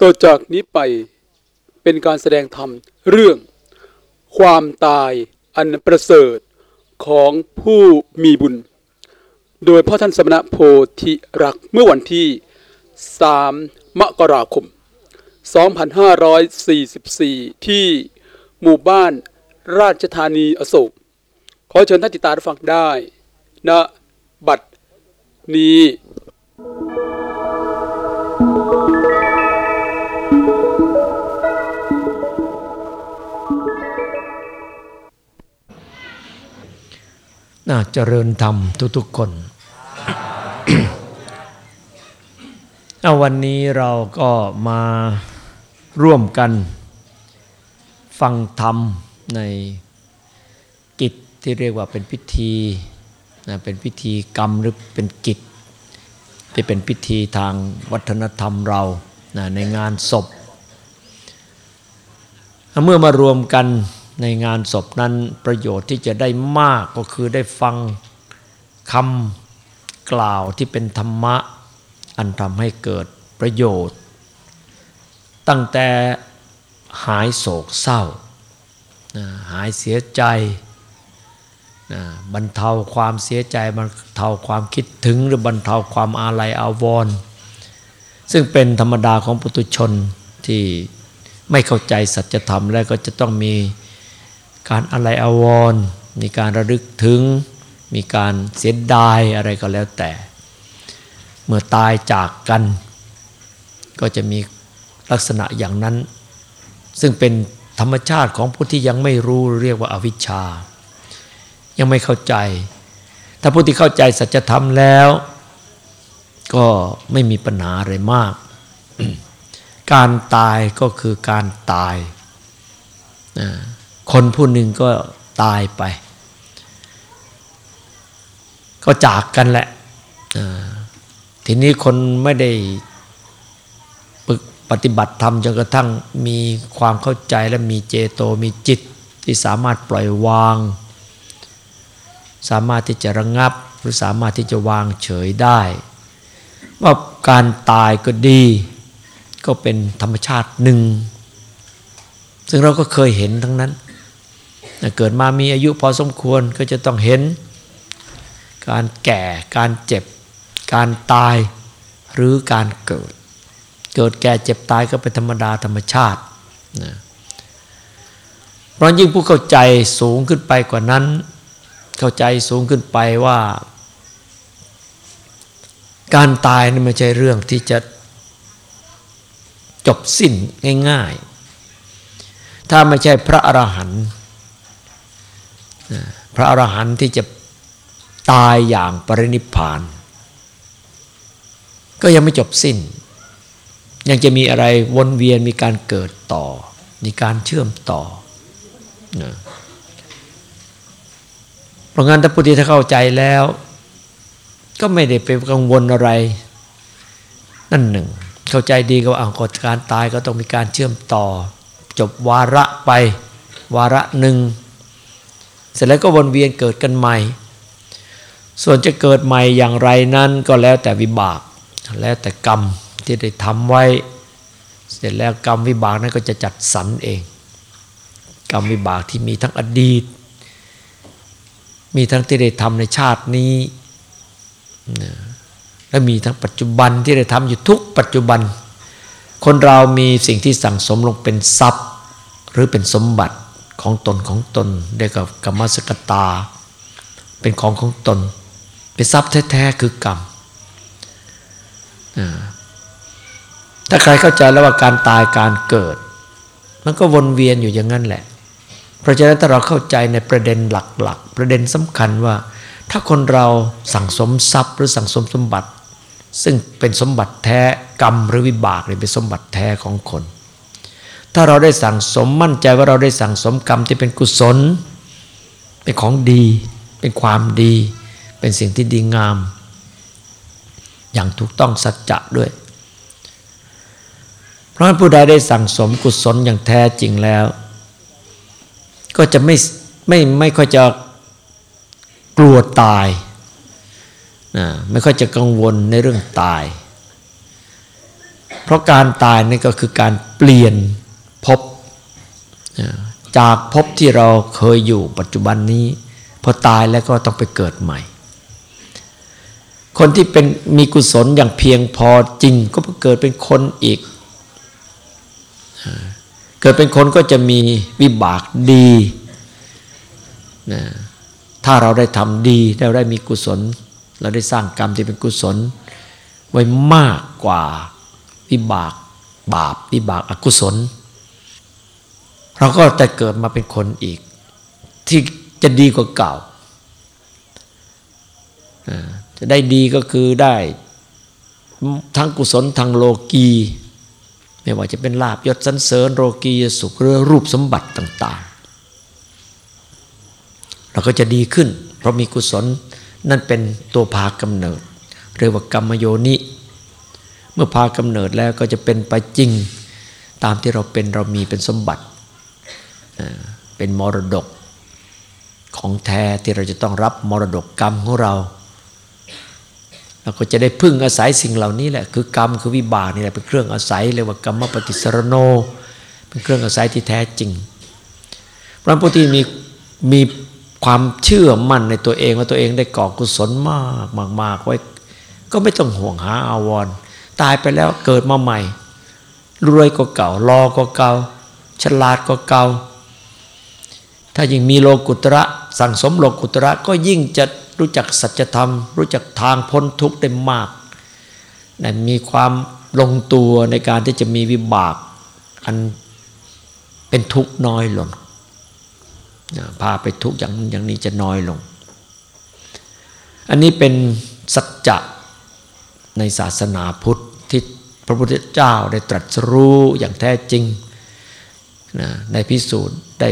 ต่อจากนี้ไปเป็นการแสดงธรรมเรื่อง ความตายอันประเสริฐของผู้มีบุญ โดยพ่อท่านสมณะโพธิรักเมื่อวันที่ 3 มกราคม 2544 ที่หมู่บ้านราชธานีอโศก ขอเชิญท่านติดตามฟังได้ณบัดนี้ น่าเจริญธรรมทุกๆคน เอาวันนี้เราก็มาร่วมกัน ฟังธรรมในกิจที่เรียกว่าเป็นพิธีนะเป็นพิธีกรรมหรือเป็นกิจ ที่เป็นพิธีทางวัฒนธรรมเรานะในงานศพ เมื่อมารวมกัน ในงานศพนั้นประโยชน์ที่จะได้มากก็คือได้ฟังคำกล่าวที่เป็นธรรมะ อันทำให้เกิดประโยชน์ ตั้งแต่หายโศกเศร้า หายเสียใจบรรเทาความเสียใจบรรเทาความคิดถึงหรือบรรเทาความอาลัยอาวรณ์ซึ่งเป็นธรรมดาของปุถุชนที่ไม่เข้าใจสัจธรรมแล้วก็จะต้องมี การอะไรอาวรณ์มีการระลึกถึง มีการเสียดายอะไรก็แล้วแต่ เมื่อตายจากกัน ก็จะมีลักษณะอย่างนั้น ซึ่งเป็นธรรมชาติของผู้ที่ยังไม่รู้เรียกว่าอาวิชชา ยังไม่เข้าใจ ถ้าผู้ที่เข้าใจสัจธรรมแล้ว ก็ไม่มีปัญหาอะไรมาก การตายก็คือการตายนะ คนผู้หนึ่งก็ตายไป ก็จากกันแหละทีนี้คนไม่ได้ปปฏิบัติธรรมจนกระทั่งมีความเข้าใจและมีเจโตมีจิตที่สามารถปล่อยวาง สามารถที่จะระงงับ หรือสามารถที่จะวางเฉยได้ ว่าการตายก็ดี ก็เป็นธรรมชาติหนึ่ง ซึ่งเราก็เคยเห็นทั้งนั้น เกิดมามีอายุพอสมควรก็จะต้องเห็น การแก่การเจ็บ การตายหรือการเกิด เกิดแก่เจ็บตายก็เป็นธรรมดาธรรมชาตินะเพราะยิ่งผู้เข้าใจสูงขึ้นไปกว่านั้น เข้าใจสูงขึ้นไปว่า การตายนี่ไม่ใช่เรื่องที่จะจบสิ้นง่าย ๆ ถ้าไม่ใช่พระอรหันต์ พระอรหันต์ที่จะตายอย่างปรินิพาน ก็ยังไม่จบสิ้น ยังจะมีอะไรวนเวียนมีการเกิดต่อ มีการเชื่อมต่อนะเพราะงั้นถ้าพุทธิถ้าเข้าใจแล้ว ก็ไม่ได้ไปกังวลอะไร นั่นหนึ่ง เข้าใจดีก็เอากฎการตายก็ต้องมีการเชื่อมต่อ จบวาระไป วาระหนึ่ง เสร็จแล้วก็วนเวียนเกิดกันใหม่ ส่วนจะเกิดใหม่อย่างไรนั้นก็แล้วแต่วิบาก แล้วแต่กรรมที่ได้ทำไว้ เสร็จแล้วกรรมวิบากนั้นก็จะจัดสรรเอง กรรมวิบากที่มีทั้งอดีต มีทั้งที่ได้ทำในชาตินี้ และมีทั้งปัจจุบันที่ได้ทำอยู่ทุกปัจจุบัน คนเรามีสิ่งที่สั่งสมลงเป็นทรัพย์หรือเป็นสมบัติ ของตนของตนเรียกกับกรรมสกตา เป็นของของตน เป็นทรัพย์แท้ๆคือกรรมถ้าใครเข้าใจแล้วว่าการตายการเกิด มันก็วนเวียนอยู่อย่างนั้นแหละ เพราะฉะนั้นถ้าเราเข้าใจในประเด็นหลักๆ ประเด็นสำคัญว่า ถ้าคนเราสั่งสมทรัพย์หรือสั่งสมสมบัติ ซึ่งเป็นสมบัติแท้กรรมหรือวิบากเป็นสมบัติแท้ของคน ถ้าเราได้สั่งสมมั่นใจว่าเราได้สั่งสมกรรมที่เป็นกุศล เป็นของดี เป็นความดี เป็นสิ่งที่ดีงาม อย่างถูกต้องสัจจะด้วย เพราะฉะนั้นผู้ใดได้สั่งสมกุศลอย่างแท้จริงแล้ว ก็จะไม่ไม่ไม่ค่อยจะกลัวตายนะไม่ค่อยจะกังวลในเรื่องตาย เพราะการตายนี่ก็คือการเปลี่ยน ภพจากภพที่เราเคยอยู่ปัจจุบันนี้ พอตายแล้วก็ต้องไปเกิดใหม่ คนที่เป็นมีกุศลอย่างเพียงพอจริงก็เกิดเป็นคนอีก เกิดเป็นคนก็จะมีวิบากดีนะถ้าเราได้ทำดีเราได้มีกุศล เราได้สร้างกรรมที่เป็นกุศล ไว้มากกว่าวิบากบาปวิบากอกุศล เราก็จะเกิดมาเป็นคนอีก ที่จะดีกว่าเก่า จะได้ดีก็คือได้ทั้งกุศลทางโลกีไม่ว่าจะเป็นลาบยศสันเสริญโลกียสุขหรือรูปสมบัติต่าง ๆ เราก็จะดีขึ้น เพราะมีกุศลนั่นเป็นตัวพากำเนิด เรียกว่ากรรมโยนิ เมื่อพากำเนิดแล้วก็จะเป็นไปจริง ตามที่เราเป็นเรามีเป็นสมบัติ เป็นมรดกของแท้ที่เราจะต้องรับมรดกกรรมของเราเราก็จะได้พึ่งอาศัยสิ่งเหล่านี้แหละคือกรรมคือวิบากนี่แหละเป็นเครื่องอาศัยเรียกว่ากรรมปฏิสรโน เป็นเครื่องอาศัยที่แท้จริง พระพุทธที่มีมีความเชื่อมั่นในตัวเองว่าตัวเองได้ก่อกุศลมากมากมากไว้ ก็ไม่ต้องห่วงหาอาวร ตายไปแล้วเกิดมาใหม่รวยก็เก่ารอก็เก่าฉลาดก็เก่า ถ้ายิ่งมีโลกุตระ สั่งสมโลกุตระก็ยิ่งจะรู้จักสัจธรรม รู้จักทางพ้นทุกข์ได้มากนะมีความลงตัวในการที่จะมีวิบาก อันเป็นทุกข์น้อยลงนะพาไปทุกข์อย่างอย่างนี้จะน้อยลง อันนี้เป็นสัจจะในศาสนาพุทธที่พระพุทธเจ้าได้ตรัสรู้อย่างแท้จริงนะได้พิสูจน์ได้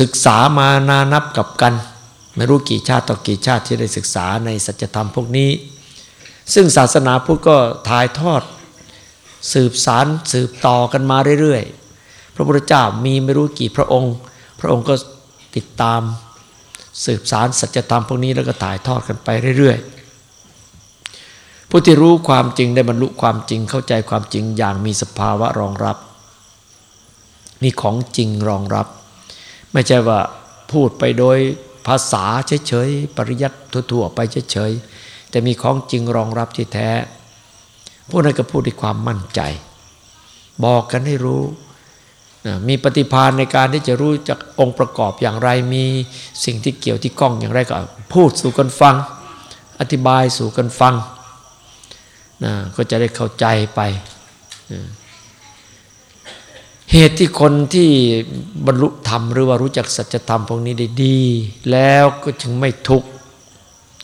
ศึกษามานานับกับกัน ไม่รู้กี่ชาติต่อกี่ชาติที่ได้ศึกษาในสัจธรรมพวกนี้ ซึ่งศาสนาพุทธก็ถ่ายทอด สืบสารสืบต่อกันมาเรื่อยๆ พระพุทธเจ้ามีไม่รู้กี่พระองค์ พระองค์ก็ติดตามสืบสารสัจธรรมพวกนี้แล้วก็ถ่ายทอดกันไปเรื่อยๆ ผู้ที่รู้ความจริงได้บรรลุความจริงเข้าใจความจริงอย่างมีสภาวะรองรับ มีของจริงรองรับ ไม่ใช่ว่าพูดไปโดยภาษาเฉยๆ ปริยัติทั่วๆไปเฉยๆ แต่มีของจริงรองรับที่แท้พวกนั้นก็พูดด้วยความมั่นใจ บอกกันให้รู้มีปฏิภาณในการที่จะรู้จากองค์ประกอบอย่างไร มีสิ่งที่เกี่ยวที่กล้องอย่างไรก็พูดสู่กันฟัง อธิบายสู่กันฟังนะก็จะได้เข้าใจไป เหตุที่คนที่บรรลุธรรมหรือว่ารู้จักสัจธรรมพวกนี้ได้ดี แล้วก็จึงไม่ทุกข์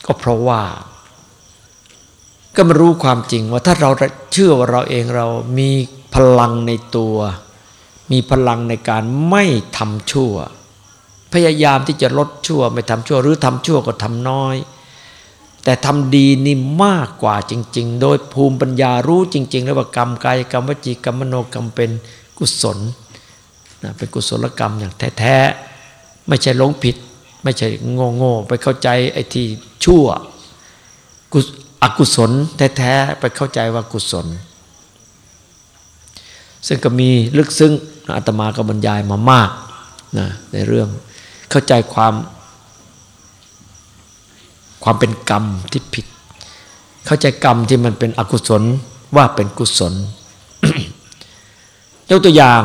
ก็เพราะว่า ก็มารู้ความจริงว่าถ้าเราเชื่อว่าเราเองเรามีพลังในตัว มีพลังในการไม่ทำชั่ว พยายามที่จะลดชั่วไม่ทำชั่ว หรือทำชั่วก็ทำน้อย แต่ทำดีนี่มากกว่าจริง ๆ โดยภูมิปัญญารู้จริง ๆ แล้วว่ากรรมกายกรรมวจีกรรมมโนกรรมเป็น กุศลนะเป็นกุศลกรรมอย่างแท้ๆไม่ใช่หลงผิด ไม่ใช่โง่ๆไปเข้าใจไอ้ที่ชั่วอกุศลแท้ๆไปเข้าใจว่ากุศล ซึ่งก็มีลึกซึ้งอาตมาก็บรรยายมามากนะในเรื่องเข้าใจความ ความเป็นกรรมที่ผิด เข้าใจกรรมที่มันเป็นอกุศลว่าเป็นกุศล ยกตัวอย่าง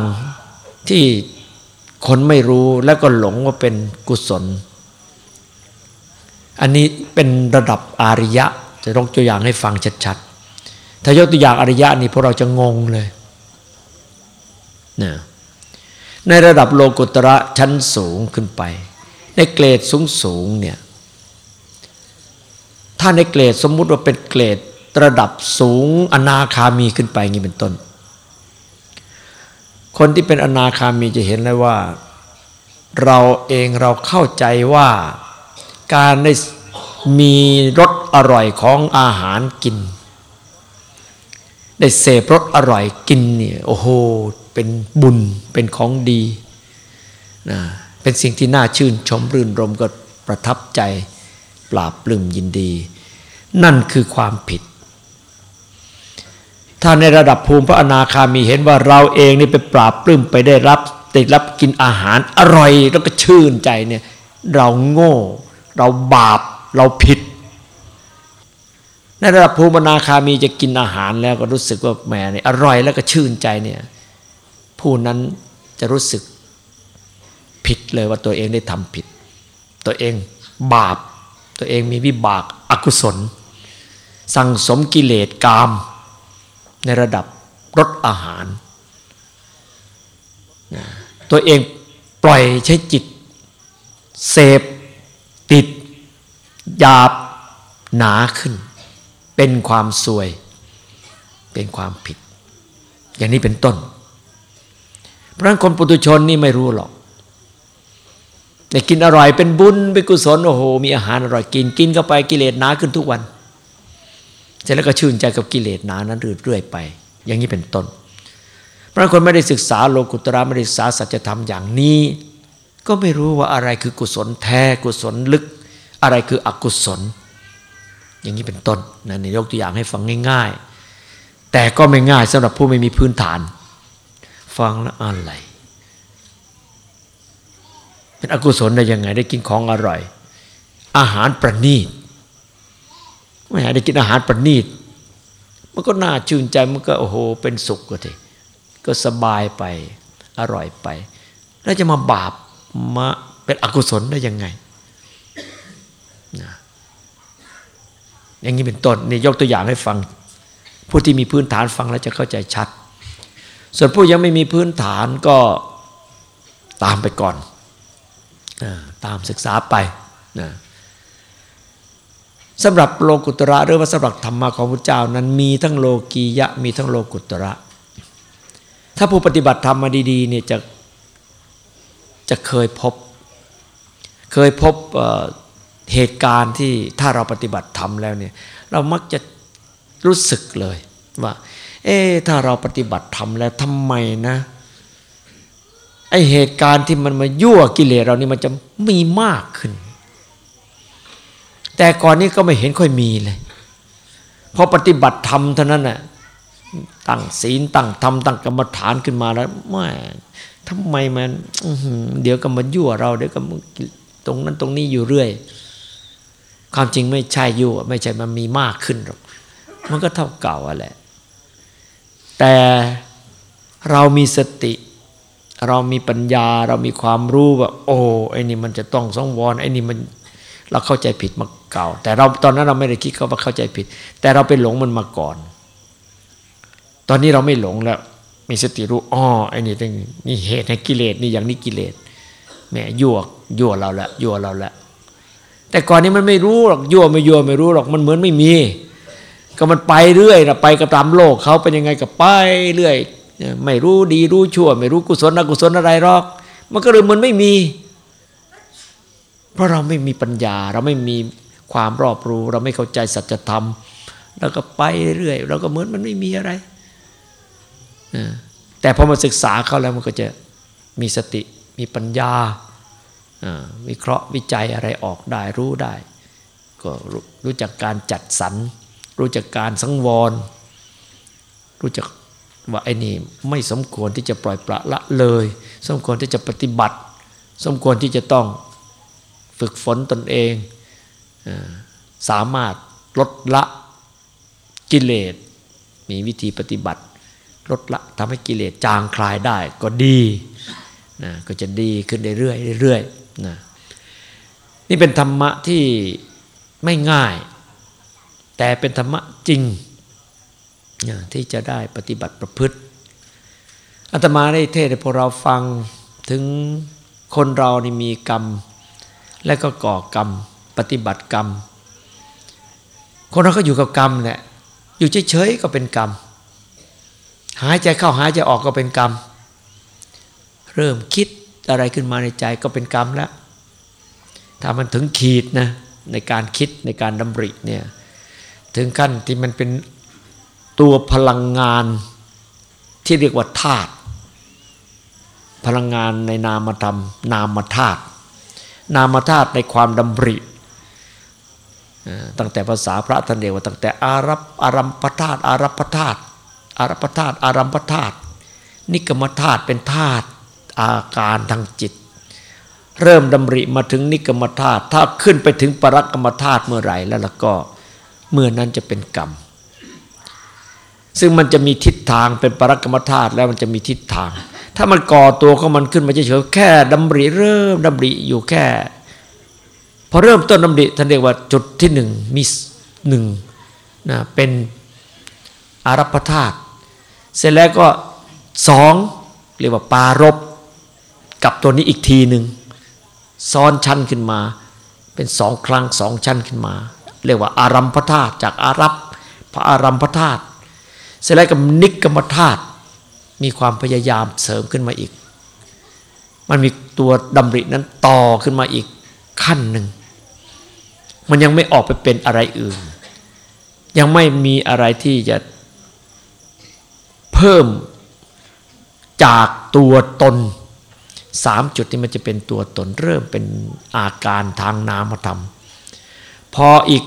ที่คนไม่รู้แล้วก็หลงว่าเป็นกุศล อันนี้เป็นระดับอาริยะ จะยกตัวอย่างให้ฟังชัดๆ ถ้ายกตัวอย่างอริยะนี่พวกเราจะงงเลยนะในระดับโลกุตระชั้นสูงขึ้นไป ในเกรดสูงสูงเนี่ย ถ้าในเกรดสมมุติว่าเป็นเกรดระดับสูงอนาคามีขึ้นไปงี้เป็นต้น คนที่เป็นอนาคามีจะเห็นเลยว่า เราเองเราเข้าใจว่าการได้มีรสอร่อยของอาหารกิน ได้เสพรสอร่อยกินเนี่ยโอ้โหเป็นบุญเป็นของดีนะเป็นสิ่งที่น่าชื่นชมรื่นรมก็ประทับใจปราบปลื้มยินดี นั่นคือความผิด ถ้าในระดับภูมิพระอนาคามีเห็นว่าเราเองนี่ไปปราบปลื้มไปได้รับติดรับกินอาหารอร่อยแล้วก็ชื่นใจเนี่ยเราโง่ เราบาปเราผิด ในระดับภูมินาคามีจะกินอาหารแล้วก็รู้สึกว่าแหมเนี่ยอร่อยแล้วก็ชื่นใจเนี่ยผู้นั้นจะรู้สึกผิดเลยว่าตัวเองได้ทำผิด ตัวเองบาป ตัวเองมีวิบากอกุศล สั่งสมกิเลสกาม ในระดับรสอาหาร ตัวเองปล่อยใช้จิต เสพ ติดหยาบหนาขึ้น เป็นความซวย เป็นความผิด อย่างนี้เป็นต้น เพราะฉะนั้นคนปุถุชนนี่ไม่รู้หรอกแต่กินอร่อยเป็นบุญเป็นกุศลโอ้โหมีอาหารอร่อยกินกินเข้าไปกิเลสหนาขึ้นทุกวัน เสร็จแล้วก็ชื่นใจกับกิเลสหนานั้นเรื่อยๆไป อย่างนี้เป็นต้นเพราะคนไม่ได้ศึกษาโลกุตระไม่ได้ศึกษาสัจธรรมอย่างนี้ ก็ไม่รู้ว่าอะไรคือกุศลแท้กุศลลึก อะไรคืออกุศล อย่างนี้เป็นต้นนะนยกตัวอย่างให้ฟังง่าย ๆ แต่ก็ไม่ง่ายสำหรับผู้ไม่มีพื้นฐาน ฟังแล้วอะไรเป็นอกุศลได้ยังไงได้กินของอร่อย อาหารประณีต ไม่ได้กินอาหารประณีต มันก็น่าชื่นใจมันก็โอ้โห เป็นสุขก็ทีก็สบายไปอร่อยไป แล้วจะมาบาปมาเป็นอกุศลได้ยังไงนะอย่างนี้เป็นต้นนี่ยกตัวอย่างให้ฟัง ผู้ที่มีพื้นฐานฟังแล้วจะเข้าใจชัด ส่วนผู้ยังไม่มีพื้นฐานก็ตามไปก่อนตามศึกษาไปนะ สำหรับโลกุตระหรือว่าสำหรับธรรมะของพระเจ้านั้นมีทั้งโลกียะมีทั้งโลกุตระ ถ้าผู้ปฏิบัติธรรมมาดีๆเนี่ยจะจะเคยพบ เคยพบเหตุการณ์ที่ถ้าเราปฏิบัติธรรมแล้วเนี่ยเรามักจะรู้สึกเลยว่า เอ๊ถ้าเราปฏิบัติธรรมแล้วทำไมนะไอเหตุการณ์ที่มันมายั่วกิเลสเรานี่มันจะมีมากขึ้น แต่ก่อนนี้ก็ไม่เห็นค่อยมีเลยพอปฏิบัติธรรมเท่านั้นน่ะตั้งศีลตั้งธรรมตั้งกรรมฐานขึ้นมาแล้วไม่ทำไมมันเดี๋ยวก็มายั่วเราเดี๋ยวก็ตรงนั้นตรงนี้อยู่เรื่อย ความจริงไม่ใช่ยั่วไม่ใช่มันมีมากขึ้นหรอกมันก็เท่าเก่าอะแหละ แต่เรามีสติ เรามีปัญญา เรามีความรู้ว่า โอ้ไอ้นี่มันจะต้องสองวรไอ้นี่มัน เราเข้าใจผิดมาเก่า แต่เราตอนนั้นเราไม่ได้คิดเขาว่าเข้าใจผิด แต่เราไปหลงมันมาก่อน ตอนนี้เราไม่หลงแล้ว มีสติรู้อ๋อไอ้นี่ตั้งนี่เหตุให้กิเลสนี่อย่างนี้กิเลสแหมยั่วยั่วเราละยั่วเราละแต่ก่อนนี้มันไม่รู้หรอกยั่วไม่ยั่วไม่รู้หรอกมันเหมือนไม่มี ก็มันไปเรื่อยนะไปกับตามโลกเขาเป็นยังไงก็ไปเรื่อย ไม่รู้ดีรู้ชั่ว ไม่รู้กุศลอกุศลอะไรหรอก มันก็เลยมันไม่มี เพราะเราไม่มีปัญญา เราไม่มีความรอบรู้ เราไม่เข้าใจสัจธรรมแล้วก็ไปเรื่อยเราก็เหมือนมันไม่มีอะไรแต่พอมาศึกษาเขาแล้วมันก็จะมีสติมีปัญญาวิเคราะห์วิจัยอะไรออกได้รู้ได้ ก็รู้จักการจัดสรร รู้จักการสังวร รู้จักว่าไอ้นี่ไม่สมควรที่จะปล่อยปละละเลย สมควรที่จะปฏิบัติ สมควรที่จะต้อง ฝึกฝนตนเอง สามารถลดละกิเลส มีวิธีปฏิบัติ ลดละทำให้กิเลสจางคลายได้ก็ดีนะก็จะดีขึ้นเรื่อยๆเรื่อยๆนะนี่เป็นธรรมะที่ไม่ง่าย แต่เป็นธรรมะจริงที่จะได้ปฏิบัติประพฤติอาตมาได้เทศให้พวกเราฟังถึงคนเรานี่มีกรรม และก็ก่อกรรม ปฏิบัติกรรม คนเราก็อยู่กับกรรมแหละอยู่เฉยๆก็เป็นกรรม หายใจเข้าหายใจออกก็เป็นกรรม เริ่มคิดอะไรขึ้นมาในใจก็เป็นกรรมแล้ว ถ้ามันถึงขีดนะในการคิดในการดำริเนี่ยถึงขั้นที่มันเป็นตัวพลังงานที่เรียกว่าธาตุพลังงานในนามธรรม นามธาตุ นามธาตุในความดำริตั้งแต่ภาษาพระท่านเรียกว่าตั้งแต่อารับอารัมพธาตุอารัพธาตุอารัปธาตุอารัมพธาตุนิกรรมธาตุเป็นธาตุอาการทางจิต เริ่มดำริมาถึงนิกรรมธาตุถ้าขึ้นไปถึงปรักกรรมธาตุเมื่อไหร่แล้วล้วก็เมื่อนั้นจะเป็นกรรม ซึ่งมันจะมีทิศทางเป็นปรักกรรมธาตุแล้วมันจะมีทิศทาง ถ้ามันก่อตัวของมันขึ้นมาเฉยๆแค่ดำริเริ่มดำริอยู่แค่พอเริ่มต้นดำริท่านเรียกว่าจุดที่หนึ่งมีหนึ่งนะเป็นอารัปธาตุเสร็จแล้วก็สองเรียกว่าปารบกับตัวนี้อีกทีหนึ่งซ้อนชั้นขึ้นมา เป็นสองครั้งสองชั้นขึ้นมา เรียกว่าอารัมพธาตุจากอารับพระอารัมพธาตุเสร็จแล้วกับนิกรรมธาตุ มีความพยายามเสริมขึ้นมาอีก มันมีตัวดำรินั้นต่อขึ้นมาอีกขั้นหนึ่ง มันยังไม่ออกไปเป็นอะไรอื่น ยังไม่มีอะไรที่จะเพิ่มจากตัวตนสามจุดที่มันจะเป็นตัวตนเริ่มเป็นอาการทางนามธรรม พออีก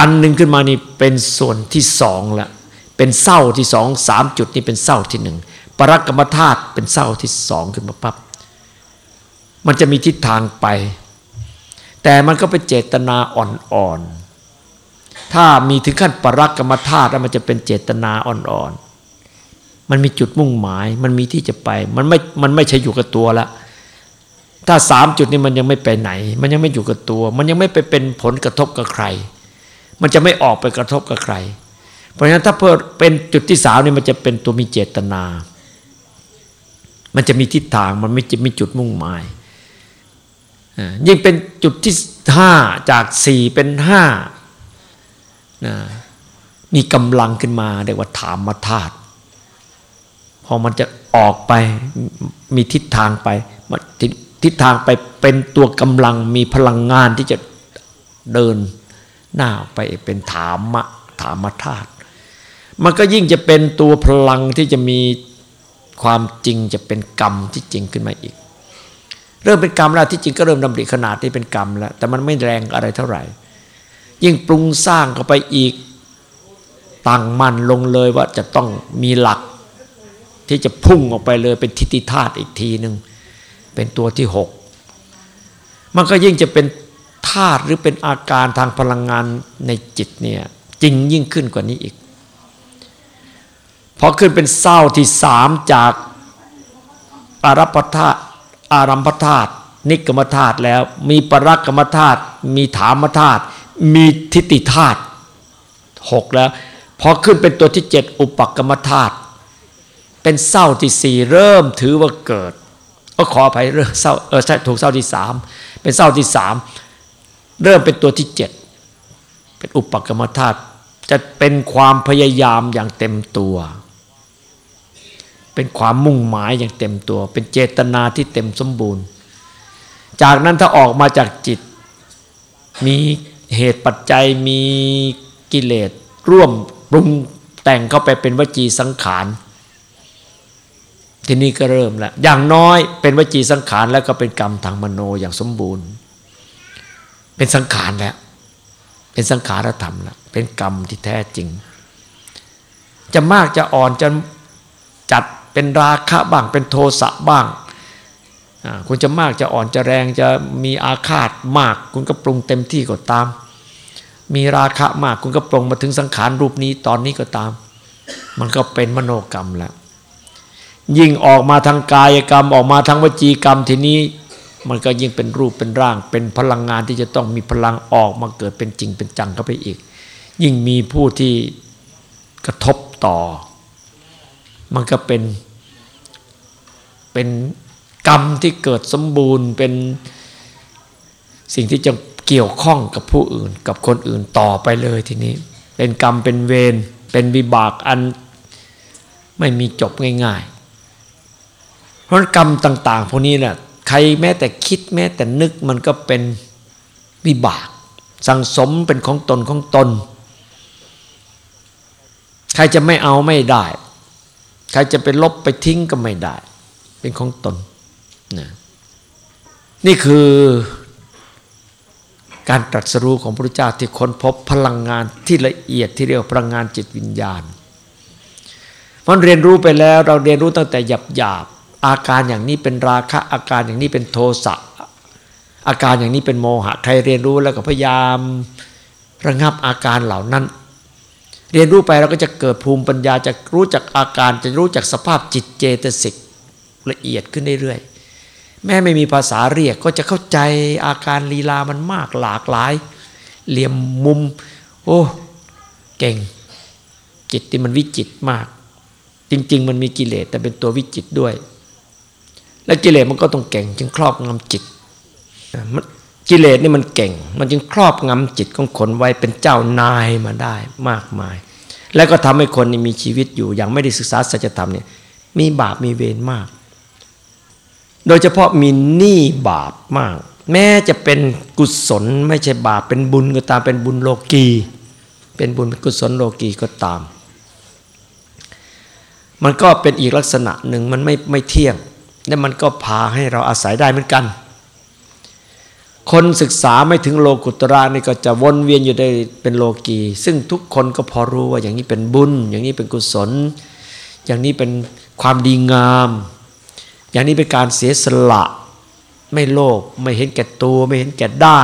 อันหนึ่งขึ้นมานี่เป็นส่วนที่สองละเป็นเศร้าที่สองสามจุดนี้เป็นเศร้าที่หนึ่ง ปรักกรรมธาตุเป็นเศร้าที่สองขึ้นมาปับ๊บมันจะมีทิศทางไป แต่มันก็เป็นเจตนาอ่อนๆ ถ้ามีถึงขั้นปรักกรรมธาตุแล้วมันจะเป็นเจตนาอ่อนๆ มันมีจุดมุ่งหมาย มันมีที่จะไป มันไม่ มันไม่ใช่อยู่กับตัวละ ถ้าสามจุดนี้มันยังไม่ไปไหน มันยังไม่อยู่กับตัว มันยังไม่ไปเป็นผลกระทบกับใคร มันจะไม่ออกไปกระทบกับใคร เพราะฉะนั้นถ้าเพิ่เป็นจุดที่สามนี่มันจะเป็นตัวมีเจตนา มันจะมีทิศทางมันไม่จะมีจุดมุ่งหมายยิ่งเป็นจุดที่ห้าจากสี่เป็นห้านะมีกำลังขึ้นมาเรียกว่าถามมาธาตุพอมันจะออกไปมีทิศทางไปทิศทางไปเป็นตัวกำลังมีพลังงานที่จะเดินหน้าไปเป็นถามมะถามธาตุมันก็ยิ่งจะเป็นตัวพลังที่จะมี ความจริงจะเป็นกรรมที่จริงขึ้นมาอีก เริ่มเป็นกรรมแล้วที่จริงก็เริ่มดำริขนาดที่เป็นกรรมแล้วแต่มันไม่แรงอะไรเท่าไหร่ ยิ่งปรุงสร้างเข้าไปอีกตั้งมันลงเลยว่าจะต้องมีหลัก ที่จะพุ่งออกไปเลยเป็นทิฏฐิธาตุอีกทีหนึ่งเป็นตัวที่หกมันก็ยิ่งจะเป็นธาตุหรือเป็นอาการทางพลังงานในจิตเนี่ยจริงยิ่งขึ้นกว่านี้อีก พอขึ้นเป็นเศร้าที่สามจากอารัปธาตุอารัมพธาตุนิกรรมธาตุแล้ว มีปรักกรรมธาตุมีถามธาตุมีทิฏฐิธาตุหกแล้ว พอขึ้นเป็นตัวที่เจ็ดอุปกรรมธาตุเป็นเศร้าที่สี่เริ่มถือว่าเกิดก็ขออภัยเรื่องเศร้าเออใช่ถูกเศร้าที่สามเป็นเศร้าที่สามเริ่มเป็นตัวที่เจ็ดเป็นอุปกรรมธาตุจะเป็นความพยายามอย่างเต็มตัว เป็นความมุ่งหมายอย่างเต็มตัว เป็นเจตนาที่เต็มสมบูรณ์ จากนั้นถ้าออกมาจากจิต มีเหตุปัจจัยมีกิเลสร่วมปรุงแต่งเข้าไปเป็นวจีสังขารทีนี้ก็เริ่มแล้วอย่างน้อยเป็นวจีสังขารแล้วก็เป็นกรรมทางมโนอย่างสมบูรณ์ เป็นสังขารแล้วเป็นสังขารธรรมแล้วเป็นกรรมที่แท้จริง จะมากจะอ่อนจะจัด เป็นราคะบ้าง เป็นโทสะบ้าง คุณจะมากจะอ่อนจะแรงจะมีอาฆาตมาก คุณก็ปรุงเต็มที่ก็ตาม มีราคะมากคุณก็ปรุงมาถึงสังขารรูปนี้ตอนนี้ก็ตาม มันก็เป็นมโนกรรมแล้วยิ่งออกมาทางกายกรรมออกมาทางวจีกรรมทีนี้มันก็ยิ่งเป็นรูปเป็นร่าง เป็นพลังงานที่จะต้องมีพลังออกมาเกิดเป็นจริงเป็นจังเข้าไปอีก ยิ่งมีผู้ที่กระทบต่อ มันก็เป็น เป็นกรรมที่เกิดสมบูรณ์เป็นสิ่งที่จะเกี่ยวข้องกับผู้อื่น กับคนอื่นต่อไปเลยทีนี้ เป็นกรรมเป็นเวรเป็นวิบากอันไม่มีจบง่ายๆ เพราะกรรมต่าง ๆ พวกนี้เนะ่ยใครแม้แต่คิดแม้แต่นึกมันก็เป็นวิบาก สังสมเป็นของตนของตน ใครจะไม่เอาไม่ได้ ใครจะไปลบไปทิ้งก็ไม่ได้ เป็นของตนนะนี่คือการตรัสรู้ของพระพุทธเจ้าที่ค้นพบพลังงานที่ละเอียดที่เรียกพลังงานจิตวิญญาณมันเรียนรู้ไปแล้วเราเรียนรู้ตั้งแต่หยาบหยาบอาการอย่างนี้เป็นราคะ อาการอย่างนี้เป็นโทสะอาการอย่างนี้เป็นโมหะใครเรียนรู้แล้วก็พยายามระงับอาการเหล่านั้น เรียนรู้ไปเราก็จะเกิดภูมิปัญญาจะรู้จักอาการจะรู้จักสภาพจิตเจตสิก ละเอียดขึ้นเรื่อยๆแม้ไม่มีภาษาเรียกก็จะเข้าใจอาการลีลามันมากหลากหลาย เหลี่ยมมุม โอ้เก่ง จิตที่มันวิจิตมาก จริง ๆ มันมีกิเลสแต่เป็นตัววิจิตด้วย และกิเลสมันก็ต้องเก่ง จึงครอบงำจิตกิเลสนี่มันเก่ง มันจึงครอบงำจิตของคนไว้เป็นเจ้านายมาได้มากมาย แล้วก็ทำให้คนมีชีวิตอยู่อย่างไม่ได้ศึกษาสัจธรรมเนี่ยมีบาปมีเวรมาก โดยเฉพาะมีหนี้บาปมาก แม้จะเป็นกุศลไม่ใช่บาปเป็นบุญก็ตามเป็นบุญโลกี เป็นบุญกุศลโลกีก็ตาม มันก็เป็นอีกลักษณะหนึ่งมันไม่ไม่เที่ยง และมันก็พาให้เราอาศัยได้เหมือนกัน คนศึกษาไม่ถึงโลกุตระนี่ก็จะวนเวียนอยู่ได้เป็นโลกี ซึ่งทุกคนก็พอรู้ว่าอย่างนี้เป็นบุญ อย่างนี้เป็นกุศล อย่างนี้เป็นความดีงาม อย่างนี้เป็นการเสียสละ ไม่โลภไม่เห็นแก่ตัวไม่เห็นแก่ได้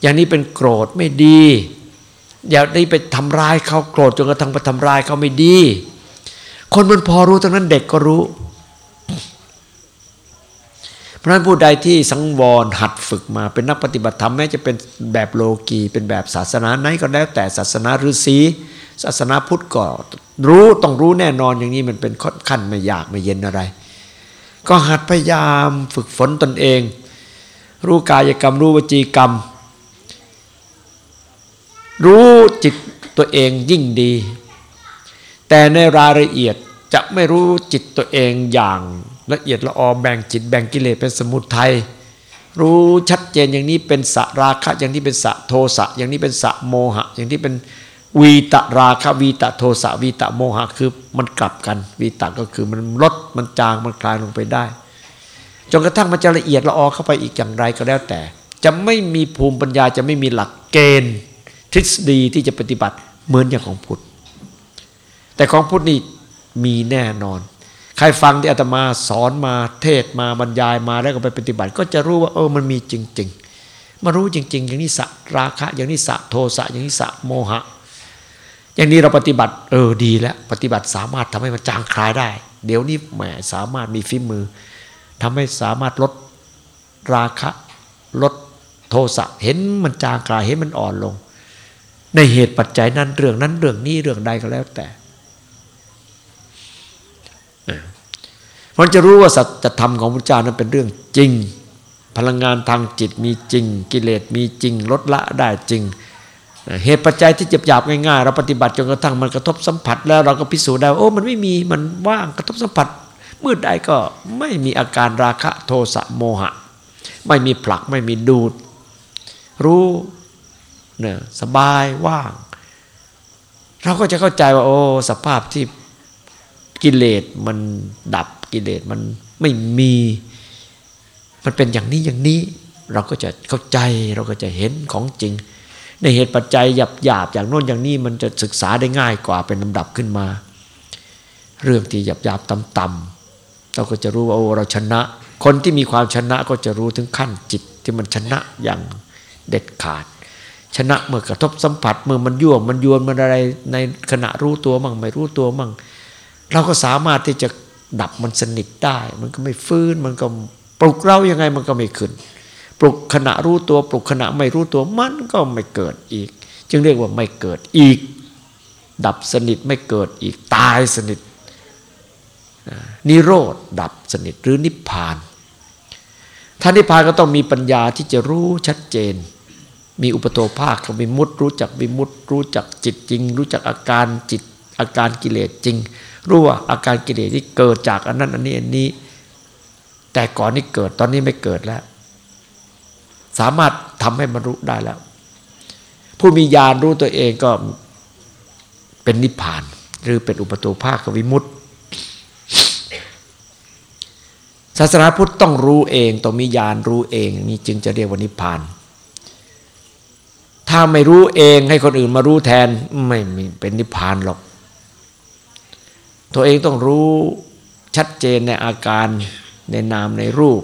อย่างนี้เป็นโกรธไม่ดี อย่าได้ไปทำร้ายเขาโกรธจนกระทั่งไปทำร้ายเขาไม่ดี คนมันพอรู้ทั้งนั้นเด็กก็รู้ เพราะฉะนั้นผู้ใดที่สังวรหัดฝึกมาเป็นนักปฏิบัติธรรมแม้จะเป็นแบบโลกีเป็นแบบศาสนาไหนก็แล้วแต่ศาสนาฤาษีศาสนาพุทธก็รู้ต้องรู้แน่นอนอย่างนี้มันเป็นขั้นไม่ยากไม่เย็นอะไร ก็หัดพยายามฝึกฝนตนเอง รู้กายกรรม รู้วจีกรรม รู้จิตตัวเองยิ่งดี แต่ในรายละเอียดจะไม่รู้จิตตัวเองอย่างละเอียดละออแบ่งจิตแบ่งกิเลสเป็นสมุทัยรู้ชัดเจนอย่างนี้เป็นสะราคะอย่างนี้เป็นสะโทสะอย่างนี้เป็นสะโมหะ อย่างนี้เป็น วีตราคะวีตะโทสะวีตะโมหะคือมันกลับกัน วีตะก็คือมันลดมันจางมันคลายลงไปได้ จนกระทั่งมันจะละเอียดละออเข้าไปอีกอย่างไรก็แล้วแต่ จะไม่มีภูมิปัญญาจะไม่มีหลักเกณฑ์ ทฤษฎีที่จะปฏิบัติเหมือนอย่างของพุทธแต่ของพุทธนี่มีแน่นอน ใครฟังที่อาตมาสอนมาเทศมาบรรยายมาแล้วก็ไปปฏิบัติ ก็จะรู้ว่าเออมันมีจริง ๆ มารู้จริง ๆ อย่างนี้สะราคะ อย่างนี้สะโทสะอย่างนี้สะโมหะ อย่างนี้เราปฏิบัติเออดีแล้ว ปฏิบัติสามารถทำให้มันจางคลายได้ เดี๋ยวนี้แหมสามารถมีฝีมือทำให้สามารถลดราคะลดโทสะเห็นมันจางคลายเห็นมันอ่อนลง ในเหตุปัจจัยนั้นเรื่องนั้นเรื่องนี้เรื่องใดก็แล้วแต่มันจะรู้ว่าสัจธรรมของพระเจ้านั้นเป็นเรื่องจริง พลังงานทางจิตมีจริง กิเลสมีจริง ลดละได้จริง เหตุปัจจัยที่จ็บหยาบง่ายๆ เราปฏิบัติจนกระทั่งมันกระทบสัมผัสแล้วเราก็พิสูจน์ได้โอ้มันไม่มีมันว่างกระทบสัมผัสมืดใดก็ไม่มีอาการราคะโทสะโมหะ ไม่มีผลักไม่มีดูด รู้เนี่ยสบายว่าง เราก็จะเข้าใจว่า โอ้สภาพที่กิเลสมันดับกิเลสมันไม่มี มันเป็นอย่างนี้อย่างนี้ เราก็จะเข้าใจเราก็จะเห็นของจริง ในเหตุปัจจัยหยาบหยาบอย่างโน้นอย่างนี้มันจะศึกษาได้ง่ายกว่าเป็นลำดับขึ้นมา เรื่องที่หยาบหยาบต่ำตำเราก็จะรู้ว่าโอ้เราชนะ คนที่มีความชนะก็จะรู้ถึงขั้นจิตที่มันชนะอย่างเด็ดขาด ชนะเมื่อกระทบสัมผัสเมื่อมันยั่วมันยวนมันอะไรในขณะรู้ตัวมั่งไม่รู้ตัวมั่ง เราก็สามารถที่จะดับมันสนิทได้ มันก็ไม่ฟื้นมันก็ปลุกเรายังไงมันก็ไม่ขึ้น ปลุกขณะรู้ตัว ปลุกขณะไม่รู้ตัวมันก็ไม่เกิดอีก จึงเรียกว่าไม่เกิดอีก ดับสนิทไม่เกิดอีกตายสนิทนิโรธดับสนิทหรือนิพพานท่านนิพพานก็ต้องมีปัญญาที่จะรู้ชัดเจน มีอุปโตภาคกับวิมุตรู้จักวิมุตรู้จักจิตจริง รู้จักอาการจิตอาการกิเลสจริง รู้ว่าอาการกิเลสที่เกิดจากอันนั้นอันนี้อันนี้ แต่ก่อนนี้เกิดตอนนี้ไม่เกิดแล้ว สามารถทำให้มันรู้ได้แล้ว ผู้มีญาณรู้ตัวเองก็เป็นนิพพาน หรือเป็นอุปตูภาควิมุตติศาสนาพุทธต้องรู้เองต้องมีญาณรู้เองนี่จึงจะเรียกว่านิพพาน ถ้าไม่รู้เองให้คนอื่นมารู้แทนไม่เป็นนิพพานหรอก ตัวเองต้องรู้ชัดเจนในอาการในนามในรูป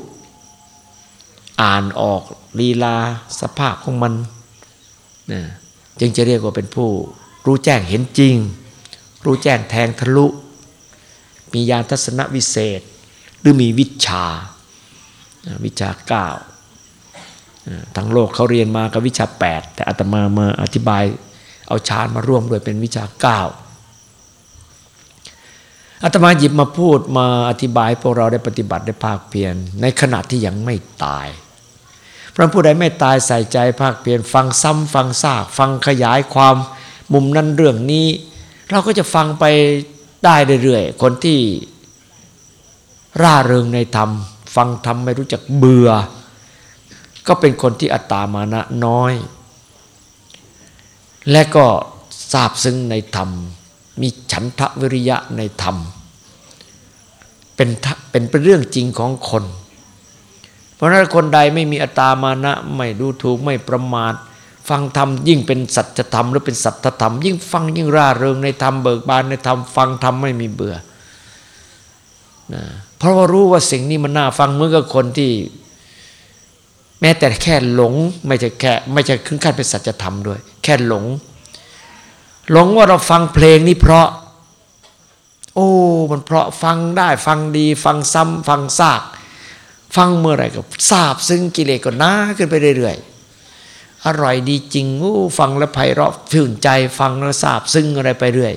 อ่านออกลีลาสภาพของมันนะจึงจะเรียกว่าเป็นผู้รู้แจ้งเห็นจริง รู้แจ้งแทงทะลุ มีญาณทัศนวิเศษ หรือมีวิชา วิชาเก้าทั้งโลกเขาเรียนมากับวิชาแปดแต่อาตมามาอธิบายเอาฌานมาร่วมด้วยเป็นวิชาเก้าอาตมาหยิบมาพูดมาอธิบายพวกเราได้ปฏิบัติได้ภาคเพียรในขณะที่ยังไม่ตาย พระผู้ใดไม่ตายใส่ใจภาคเพียรฟังซ้ำฟังซากฟังขยายความมุมนั้นเรื่องนี้ เราก็จะฟังไปได้เรื่อยๆคนที่ร่าเริงในธรรม ฟังธรรมไม่รู้จักเบื่อ ก็เป็นคนที่อัตตามานะน้อย และก็ทราบซึ้งในธรรม มีฉันทะวิริยะในธรรม เป็นเป็นเป็นเรื่องจริงของคน เพราะนั้นคนใดไม่มีอัตามานะไม่ดูถูกไม่ประมาท ฟังธรรมยิ่งเป็นสัจธรรมหรือเป็นสัทธรรม ยิ่งฟังยิ่งร่าเริงในธรรมเบิกบานในธรรมฟังธรรมไม่มีเบื่อนะเพราะว่ารู้ว่าสิ่งนี้มันน่าฟังเหมือนกับคนที่ แม้แต่แค่หลง ไม่ใช่แค่ไม่ใช่ขึ้นขั้นเป็นสัจธรรมด้วย แค่หลง หลงว่าเราฟังเพลงนี้เพราะ โอ้ มันเพราะฟังได้ฟังดี ฟังซ้ำฟังซาก ฟังเมื่อไรก็ทราบซึ่งกิเลสก็น้าขึ้นไปเรื่อยๆ อร่อยดีจริงโอ้ฟังแล้วไพเราะชื่นใจฟังแล้วทราบซึ่งอะไรไปเรื่อย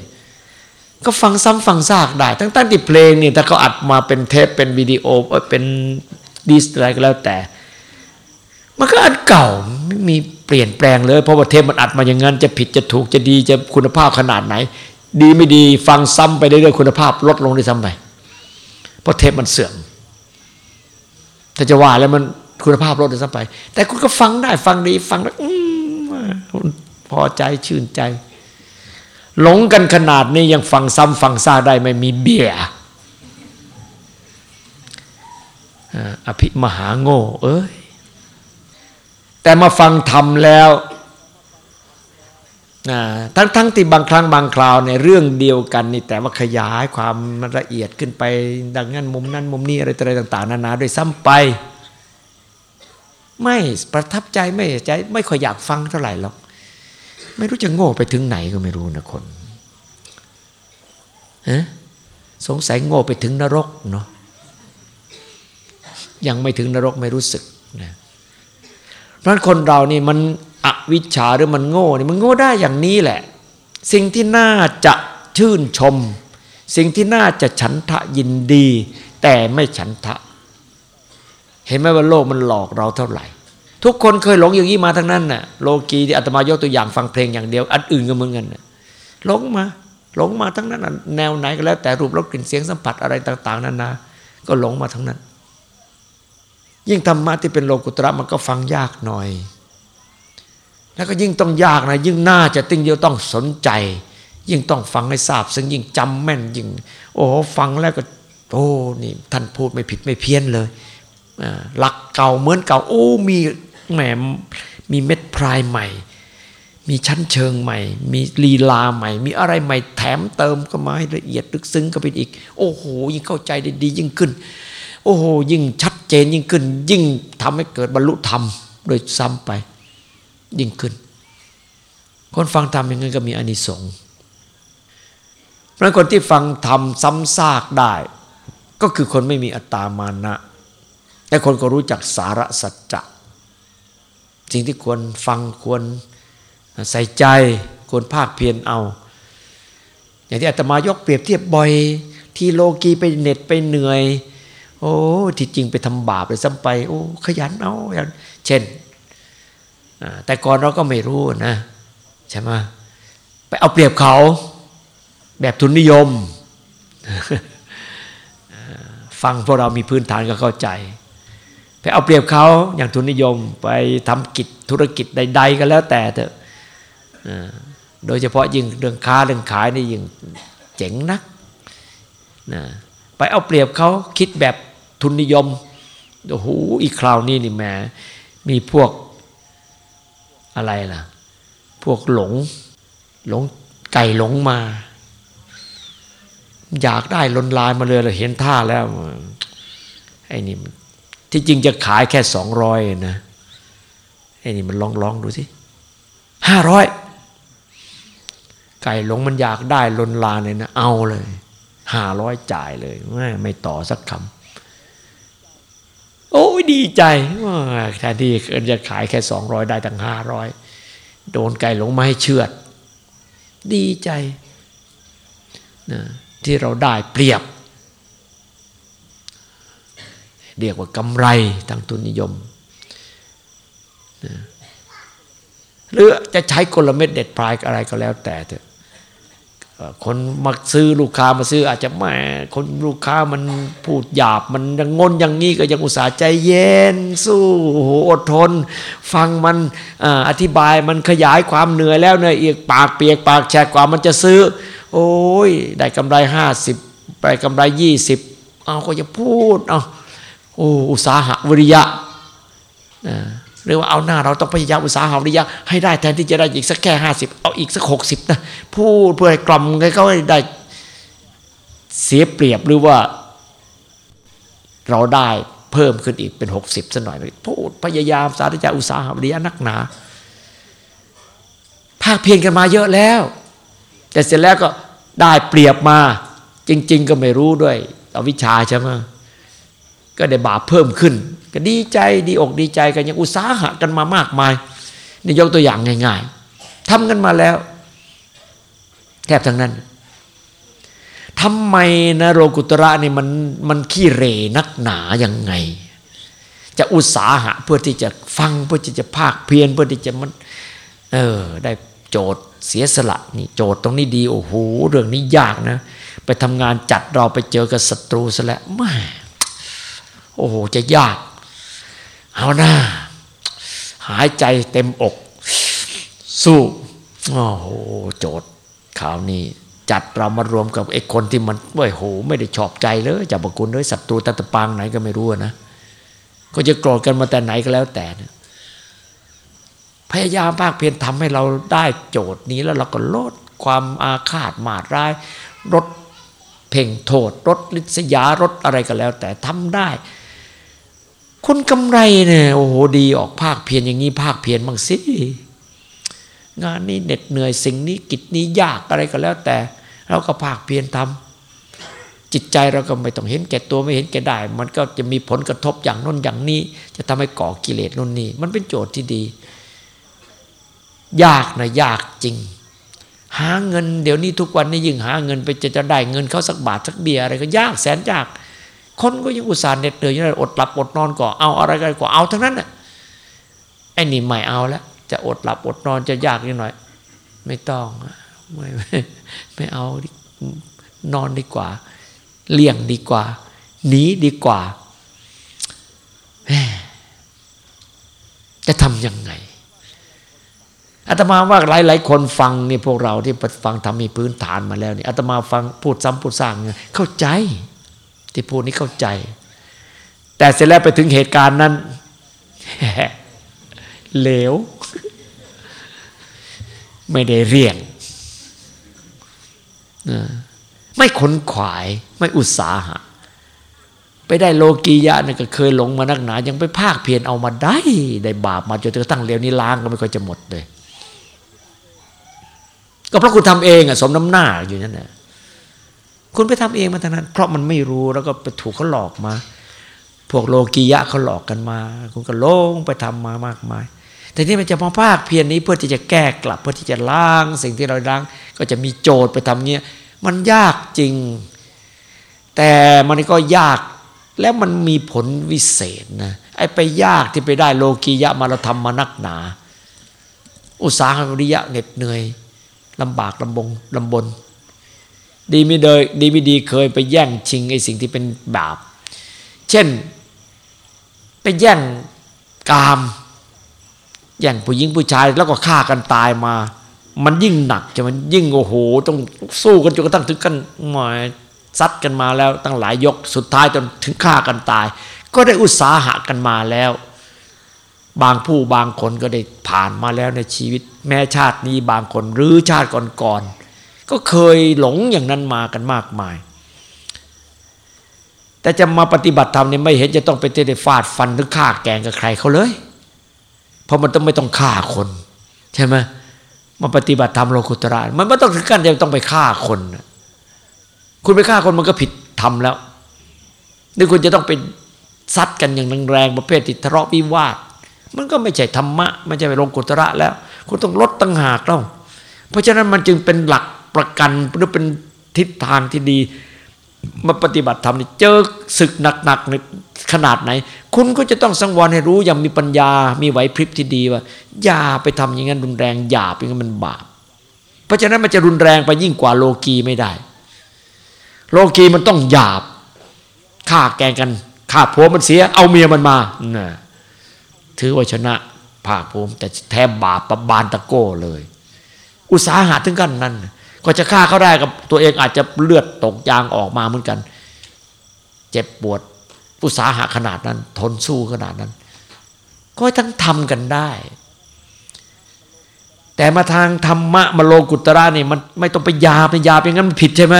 ก็ฟังซ้ำฟังซากได้ ทั้งตั้งที่เพลงนี่ถ้าเขาอัดมาเป็นเทปเป็นวิดีโอเป็นดิสอะไรก็แล้วแต่ มันก็อันเก่าไม่มีเปลี่ยนแปลงเลยเพราะว่าเทปมันอัดมาอย่างนั้นจะผิดจะถูกจะดีจะคุณภาพขนาดไหน ดีไม่ดีฟังซ้ำไปเรื่อยๆคุณภาพลดลงได้ซ้ำไปเพราะเทปมันเสื่อม ถ้าจะว่าแล้วมันคุณภาพลดได้ซ้ำไป แต่คุณก็ฟังได้ฟังดีฟังแล้วพอใจชื่นใจ หลงกันขนาดนี้ยังฟังซ้ำฟังซาได้ไม่มีเบียอภิมหาโง่ เอ้ยแต่มาฟังทำแล้ว ทั้งทั้งที่บางครั้งบางคราวในเรื่องเดียวกันนี่แต่ว่าขยายความละเอียดขึ้นไป ดังนั้นมุมนั้นมุมนี้อะไรอะไรต่าง ๆ นานาโดยซ้ำไป ไม่ประทับใจไม่ใจ ไม่ค่อยอยากฟังเท่าไหร่หรอกไม่รู้จะโง่ไปถึงไหนก็ไม่รู้นะคนฮะสงสัยโง่ไปถึงนรกเนาะยังไม่ถึงนรกไม่รู้สึกนะเพราะคนเรานี่มัน อวิชชาหรือมันโง่นี่มันโง่ได้อย่างนี้แหละ สิ่งที่น่าจะชื่นชม สิ่งที่น่าจะฉันทะยินดี แต่ไม่ฉันทะ เห็นไหมว่าโลกมันหลอกเราเท่าไหร่ ทุกคนเคยหลงอย่างนี้มาทั้งนั้นน่ะโลกีที่อาตมายกตัวอย่างฟังเพลงอย่างเดียว อันอื่นก็เหมือนกันน่ะหลงมาหลงมาทั้งนั้นแนวไหนก็แล้ว แต่รูปรสกลิ่นเสียงสัมผัสอะไรต่าง ๆนานาก็หลงมาทั้งนั้น ยิ่งธรรมะที่เป็นโลกุตระมันก็ฟังยากหน่อย แล้วก็ยิ่งต้องยากนะ ยิ่งน่าจะติ้งเดียวต้องสนใจ ยิ่งต้องฟังให้ทราบ ซึ่งยิ่งจำแม่นยิ่ง โอ้ฟังแล้วก็ โอ้นี่ท่านพูดไม่ผิดไม่เพี้ยนเลยหลักเก่าเหมือนเก่า โอ้มีแหมมีเม็ดพรายใหม่ มีชั้นเชิงใหม่ มีลีลาใหม่ มีอะไรใหม่แถมเติมก็มาให้ละเอียดลึกซึ้งก็เป็นอีก โอ้โหยิ่งเข้าใจได้ดียิ่งขึ้น โอ้โหยิ่งชัดเจนยิ่งขึ้น ยิ่งทำให้เกิดบรรลุธรรมโดยซ้ำไป ยิ่งขึ้น คนฟังธรรมอย่างนั้นก็มีอานิสงส์เพราะคนที่ฟังธรรมซ้ำซากได้ ก็คือคนไม่มีอัตตามานะ แต่คนก็รู้จักสาระสัจจะสิ่งที่ควรฟังควรใส่ใจควรภาคเพียรเอา อย่างที่อาตมายกเปรียบเทียบบ่อย ที่โลกีไปเหน็ดไปเหนื่อย โอ้ที่จริงไปทำบาปเลยซ้ำไป โอ้ขยันเอาอย่างเช่น แต่ก่อนเราก็ไม่รู้นะใช่ไหมไปเอาเปรียบเขาแบบทุนนิยม ฟังพวกเรามีพื้นฐานก็เข้าใจ ไปเอาเปรียบเขาอย่างทุนนิยม ไปทำกิจธุรกิจใด ๆ ก็แล้วแต่เถอะโดยเฉพาะยิ่งเรื่องค้าเรื่องขายนี่ยิ่งเจ๋งนักนะไปเอาเปรียบเขาคิดแบบทุนนิยมโอ้โหอีกคราวนี้นี่แหมมีพวก อะไรล่ะ พวกหลง หลงไก่หลงมา อยากได้ลนลายมาเลยเราเห็นท่าแล้วไอ้นี่ที่จริงจะขายแค่สองร้อยนะไอ้นี่มันลองลองดูสิห้าร้อยไก่หลงมันอยากได้ลนลานเลยนะ เอาเลยห้าร้อยจ่ายเลยไม่ไม่ต่อสักคำ โอ้ยดีใจว่าแทนที่จะขายแค่สองร้อยได้ตั้งห้าร้อยโดนไก่หลงมาให้เชือด ดีใจนะที่เราได้เปรียบ เรียกว่ากำไรทางทุนนิยมนะหรือจะใช้กลเม็ดเด็ดปลายอะไรก็แล้วแต่เถอะ คนมาซื้อลูกค้ามาซื้ออาจจะแหมคนลูกค้ามันพูดหยาบมันยังงนอย่างนี้ก็ยังอุตส่าห์ใจเย็นสู้โหอดทน ฟังมันอธิบายมันขยายความเหนื่อยแล้วเนื่ยอีกปากเปียกปากแฉกกว่ามันจะซื้อ โอ้ยได้กำไรห้าสิบไปกำไรยี่สิบเอาก็จะพูดเอาโอ้อุตสาหะวิริยะอ่า หรือว่าเอาหน้าเราต้องพยายามอุตสาหะวิริยะให้ได้แทนที่จะได้อีกสักแค่ห้าสิบเอาอีกสักหกสิบนะพูดเพื่อให้กล่อมให้เขาได้เสียเปรียบหรือว่า เราได้เพิ่มขึ้นอีกเป็นหกสิบสักหน่อยพูดพยายามสาธยาอุตสาหะวิริยะนักหนาภาคเพียรกันมาเยอะแล้ว แต่เสร็จแล้วก็ได้เปรียบมา จริง ๆ ก็ไม่รู้ด้วยอาวิชาใช่ไหมก็ได้บาปเพิ่มขึ้น ก็ดีใจดีอกดีใจกันยังอุตสาหะกันมามากมายนี่ยกตัวอย่างง่าย ๆทำกันมาแล้ว แทบทั้งนั้นทำไมนะโรกุตระนี่มันมันขี้เรนักหนายังไง จะอุตสาหะเพื่อที่จะฟังเพื่อที่จะภาคเพียรเพื่อที่จะมัน เออ ได้โจทย์เสียสละนี่โจทย์ตรงนี้ดี โอ้โหเรื่องนี้ยากนะ ไปทำงานจัดเราไปเจอกับศัตรูซะแล้วไม่โอ้โหจะยาก เอาหน้า หายใจเต็มอก สู้โอ้โหโจทย์ข่าวนี้ จัดเรามารวมกับไอ้คนที่มันโอ้โห ไม่ได้ชอบใจเลยจับประคุณเลยศัตรูตะตะปางไหนก็ไม่รู้นะก็จะโกรธกันมาแต่ไหนก็แล้วแต่นะพยายามภาคเพียรทำให้เราได้โจทย์นี้แล้วเราก็ลดความอาฆาตมาดร้ายลดเพ่งโทษลดลิษยาลดอะไรก็แล้ว แต่ทำได้ คนกำไรเนี่ยโอ้โหดีออกภาคเพียรอย่างนี้ภาคเพียรบ้างสิงานนี้เหน็ดเหนื่อยสิ่งนี้กิจนี้ยากอะไรก็แล้ว แต่ เราก็ภาคเพียรทำจิตใจเราก็ไม่ต้องเห็นแก่ตัวไม่เห็นแก่ได้ มันก็จะมีผลกระทบอย่างน้นอย่างนี้ จะทำให้ก่อกิเลสน้นนี่มันเป็นโจทย์ที่ดี ยากนะยากจริง หาเงิน เดี๋ยวนี้ทุกวันนี้ยิ่งหาเงินไปจะจะได้เงินเขาสักบาทสักเบียอะไรก็ยากแสนยาก คนก็ยังอุตส่าห์เหน็ดเหนื่อยยังอดหลับอดนอนก่อเอาอะไรกันก่อเอาทั้งนั้นน่ะไอ้นี่ไม่เอาแล้วจะอดหลับอดนอนจะยากนิดหน่อย ไม่ต้องไม่ไม่เอานอนดีกว่า เลี่ยงดีกว่าหนีดีกว่าจะทำยังไงอาตมาว่าหลายๆคนฟังนี่พวกเราที่ฟังทำมีพื้นฐานมาแล้วนี่อาตมาฟังพูดซ้ำพูดสร้างเข้าใจ ที่พูดนี้เข้าใจ แต่เสร็จแล้วไปถึงเหตุการณ์นั้นเหลว ไม่ได้เรียงไม่ขนขวายไม่อุตสาหะ ไปได้โลกียะนี่ก็เคยหลงมานักหนา ยังไปภาคเพียรเอามาได้ ได้บาปมาจนกระทั่งเลวนี้ล้างก็ไม่ค่อยจะหมดเลย ก็เพราะคุณทำเองอะสมน้ำหน้าอยู่นั่นแหละ คุณไปทำเองมาทั้งนั้น เพราะมันไม่รู้แล้วก็ไปถูกเขาหลอกมา พวกโลกียะเขาหลอกกันมา คุณก็ลงไปทำมามากมาย แต่นี่มันจะมาภาคเพียรนี้เพื่อที่จะแก้กลับ เพื่อที่จะล้างสิ่งที่เราล้าง ก็จะมีโจทย์ไปทำเงี้ยมันยากจริง แต่มันก็ยากแล้วมันมีผลวิเศษนะไอ้ไปยากที่ไปได้โลกียะมาเราทำมานักหนา อุตสาหวิริยะเหน็ดเหนื่อยลำบากลำบงลำบน ดีไม่เดยดีไม่ดีเคยไปแย่งชิงไอ้สิ่งที่เป็นบาป เช่น ไปแย่งกาม แย่งผู้หญิงผู้ชายแล้วก็ฆ่ากันตายมา มันยิ่งหนักจะมันยิ่งโอ้โหต้องสู้กันจนกระทั่งถึงกันหมายซัดกันมาแล้วตั้งหลายยกสุดท้ายจนถึงฆ่ากันตาย ก็ได้อุตสาหะกันมาแล้ว บางผู้บางคนก็ได้ผ่านมาแล้วในชีวิต แม้ชาตินี้บางคนหรือชาติก่อนๆ ก็เคยหลงอย่างนั้นมากันมากมาย แต่จะมาปฏิบัติธรรมเนี่ยไม่เห็นจะต้องไปเตะฟาดฟันหรือฆ่าแกงกับใครเขาเลย เพราะมันต้องไม่ต้องฆ่าคน ใช่ไหมมาปฏิบัติธรรมโลกุตระมันไม่ต้องถึงขั้นจะต้องไปฆ่าคน คุณไปฆ่าคนมันก็ผิดธรรมแล้วนี่คุณจะต้องไปซัดกันอย่างแรงๆประเภทติดทะเลาะวิวาท มันก็ไม่ใช่ธรรมะ ไม่ใช่ไปลงกุตระแล้ว คุณต้องลดตั้งหากแล้วเพราะฉะนั้นมันจึงเป็นหลัก ประกันหรือเป็นทิศทางที่ดี มาปฏิบัติธรรมนี่เจอศึกหนักๆในขนาดไหน คุณก็จะต้องสังวรให้รู้อย่างมีปัญญา มีไหวพริบที่ดีว่า อย่าไปทำอย่างนั้นรุนแรงหยาบอย่างนั้นมันบาปเพราะฉะนั้นมันจะรุนแรงไปยิ่งกว่าโลกีไม่ได้ โลกีมันต้องหยาบฆ่าแกงกันฆ่าผัวมันเสีย เอาเมียมันมานะถือว่าชนะภาคภูมิแต่แทบบาปประบานตะโก้เลย อุตสาหะถึงกันนั้น ก็จะฆ่าเขาได้กับตัวเองอาจจะเลือดตกยางออกมาเหมือนกัน เจ็บปวดอุตสาหะขนาดนั้น ทนสู้ขนาดนั้น ก็ทั้งทำกันได้ แต่มาทางธรรมะมาโลกุตระนี่มันไม่ต้องไปยาไปยาไปงั้นมันผิดใช่ไหม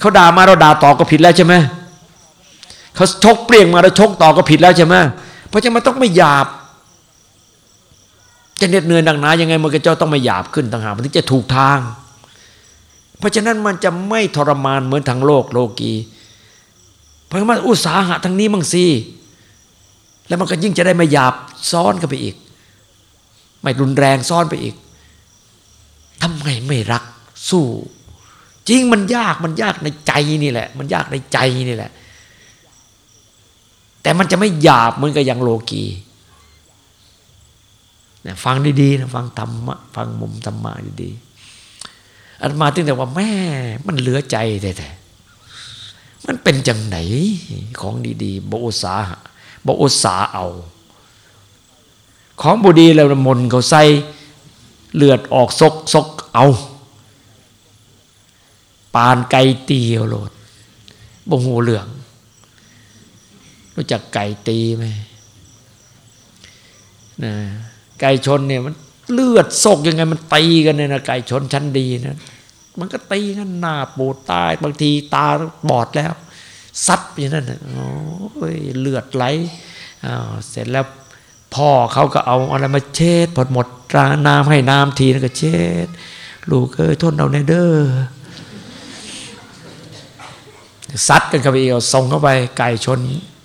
เขาด่ามาเราด่าต่อก็ผิดแล้วใช่ไหมเขาชกเปลี่ยงมาเราชกต่อก็ผิดแล้วใช่ไหมเพราะฉะนั้นมันต้องไม่หยาบ จะเหน็ดเหนื่อยหนักหนายังไงมันก็จะต้องไม่หยาบขึ้นต่างหากมันถึงจะถูกทาง เพราะฉะนั้นมันจะไม่ทรมานเหมือนทางโลกโลกีเพราะมันอุตสาหะทางนี้มั่งสิแล้วมันก็ยิ่งจะได้ไม่หยาบซ้อนกันไปอีก ไม่รุนแรงซ้อนไปอีกทำไงไม่รักสู้ จริงมันยากมันยากในใจนี่แหละ มันยากในใจนี่แหละ แต่มันจะไม่หยาบเหมือนกับอย่างโลกี นะฟังดีๆนะฟังธรรมะฟังมุมธรรมะดีๆอันมาตั้งแต่ว่าแม่มันเหลือใจแต่มันเป็นจังไหนของดีๆบอุสาหะบอุสาเอา ของบุดีแล้วมนเขาใส่เลือดออกซกซกเอา ปานไก่ตียวโลดบงหูเหลือง รู้จักไก่ตีไหมนะ ไก่ชนเนี่ยมันเลือดโศกยังไงมันตีกันเนี่ยนะไก่ชนชั้นดีนะมันก็ตีกันหน้าปูดตายบางทีตาบอดแล้ว ซัดอย่างนั้นโอ้ยเลือดไหลเสร็จแล้วพ่อเขาก็เอาอะไรมาเช็ดพอหมดราน้ำให้น้ำทีแล้วก็เช็ดลูกเอ้ยทนเอาในเด้อซัดกันเข้าไปเอาส่งเข้าไปไก่ชน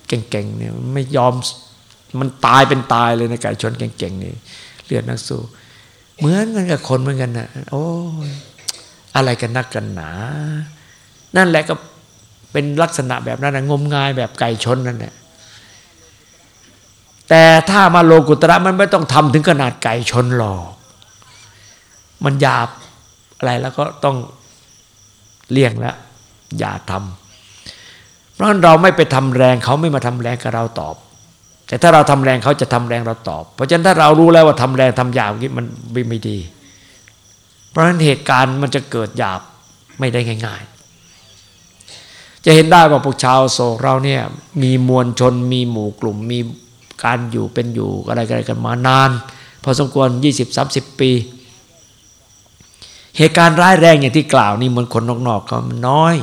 เก่งๆเนี่ยไม่ยอม มันตายเป็นตายเลยนะไก่ชนเก่งๆนี่เลือดนักสู้เหมือนกันกับคนเหมือนกันนะโอ้ยอะไรกันนักกันหนา นั่นแหละก็เป็นลักษณะแบบนั้นนะงมงายแบบไก่ชนนั่นแหละแต่ถ้ามาโลกุตระมันไม่ต้องทำถึงขนาดไก่ชนหรอก มันหยาบอะไรแล้วก็ต้องเลี่ยงแล้วอย่าทำเพราะเราไม่ไปทำแรงเขาไม่มาทำแรงกับเราตอบ แต่ถ้าเราทำแรงเขาจะทำแรงเราตอบ เพราะฉะนั้นถ้าเรารู้แล้วว่าทำแรงทำหยาบนี้มันไม่ดี เพราะฉะนั้นเหตุการณ์มันจะเกิดหยาบไม่ได้ง่าย ๆ จะเห็นได้ว่าพวกชาวโศกเราเนี่ยมีมวลชนมีหมู่กลุ่ม มีการอยู่เป็นอยู่อะไรกันมานาน พอสมควร 20-30 ปี เหตุการณ์ร้ายแรงอย่างที่กล่าวนี่เหมือนคนนอกๆเขามันน้อย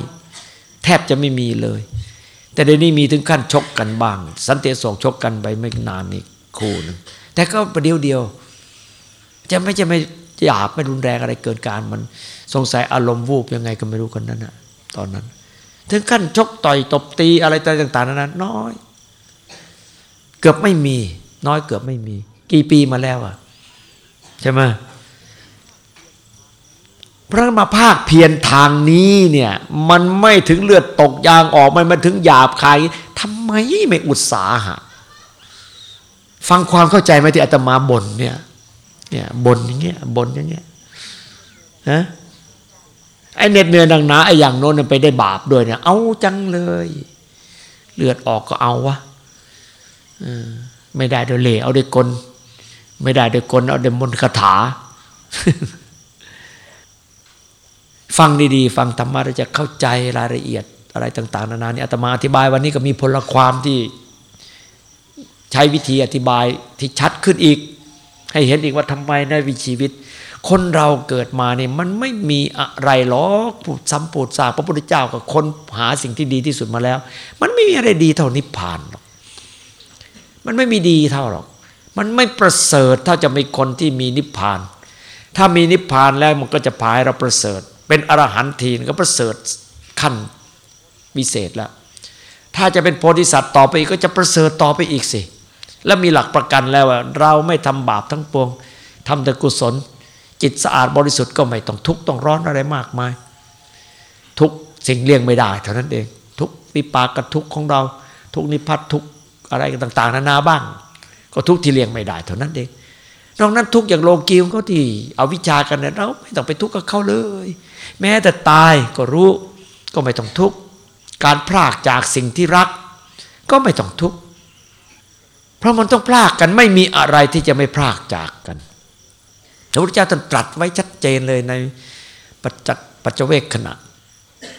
แทบจะไม่มีเลย แต่เดี๋ยวนี้มีถึงขั้นชกกันบ้าง สันเติโศกชกกันไปไม่นานนี่คู่นึงแต่ก็ประเดี๋ยวเดียว จะไม่จะไม่หยาบไม่รุนแรงอะไรเกินการมันสงสัยอารมณ์วูบยังไงก็ไม่รู้คนนั้นนะตอนนั้น ถึงขั้นชกต่อยตบตีอะไรต่างๆนั้นน้อย เกือบไม่มี น้อยเกือบไม่มี กี่ปีมาแล้วอะใช่ไหม พระมาภาคเพียรทางนี้เนี่ยมันไม่ถึงเลือดตกยางออกมันมาถึงหยาบคายทำไมไม่อุตสาหะ ฟังความเข้าใจไหมที่อาตมาบ่นเนี่ยเนี่ยบ่นอย่างเงี้ยบ่นอย่างเงี้ยนะไอเน็ดเนื้อนังหนาไออย่างโน้นไปได้บาปด้วยเนี่ย เอาจังเลย เลือดออกก็เอาวะไม่ได้โดยเล่เอาด้วยกล ไม่ได้โดยกลเอาด้วยมนต์คาถา ฟังดีๆ ฟังธรรมะเราจะเข้าใจรายละเอียดอะไรต่าง ๆ นานานี่อาตมาอธิบายวันนี้ก็มีพลความที่ใช้วิธีอธิบายที่ชัดขึ้นอีก ให้เห็นอีกว่าทำไมในวิชีวิต คนเราเกิดมาเนี่ยมันไม่มีอะไรหรอกพูดซ้ำปูดสากพระพุทธเจ้ากับคนหาสิ่งที่ดีที่สุดมาแล้ว มันไม่มีอะไรดีเท่านิพพานหรอกมันไม่มีดีเท่าหรอก มันไม่ประเสริฐเท่าจะมีคนที่มีนิพพาน ถ้ามีนิพพานแล้วมันก็จะพายเราประเสริฐ เป็นอรหันต์ทีนก็ประเสริฐขั้นวิเศษแล้ว ถ้าจะเป็นโพธิสัตว์ต่อไปอีกก็จะประเสริฐต่อไปอีกสิ แล้วมีหลักประกันแล้วว่าเราไม่ทำบาปทั้งปวงทำแต่กุศล จิตสะอาดบริสุทธิ์ก็ไม่ต้องทุกข์ต้องร้อนอะไรมากมาย ทุกสิ่งเลี่ยงไม่ได้เท่านั้นเอง ทุกวิปากกับทุกของเรา ทุกนิพพัททุกอะไรต่าง ๆ นานาบ้าง ก็ทุกที่เลี่ยงไม่ได้เท่านั้นเอง นอกนั้นทุกอย่างโลกีของเขาที่เอาวิชากันเนี่ยเราไม่ต้องไปทุกข์กับเขาเลย แม้แต่ตายก็รู้ก็ไม่ต้องทุกข์การพลากจากสิ่งที่รัก ก็ไม่ต้องทุกข์เพราะมันต้องพลากกันไม่มีอะไรที่จะไม่พลากจากกันพระพุทธเจ้าตรัสไว้ชัดเจนเลยในปัจจปัจเวกขณะ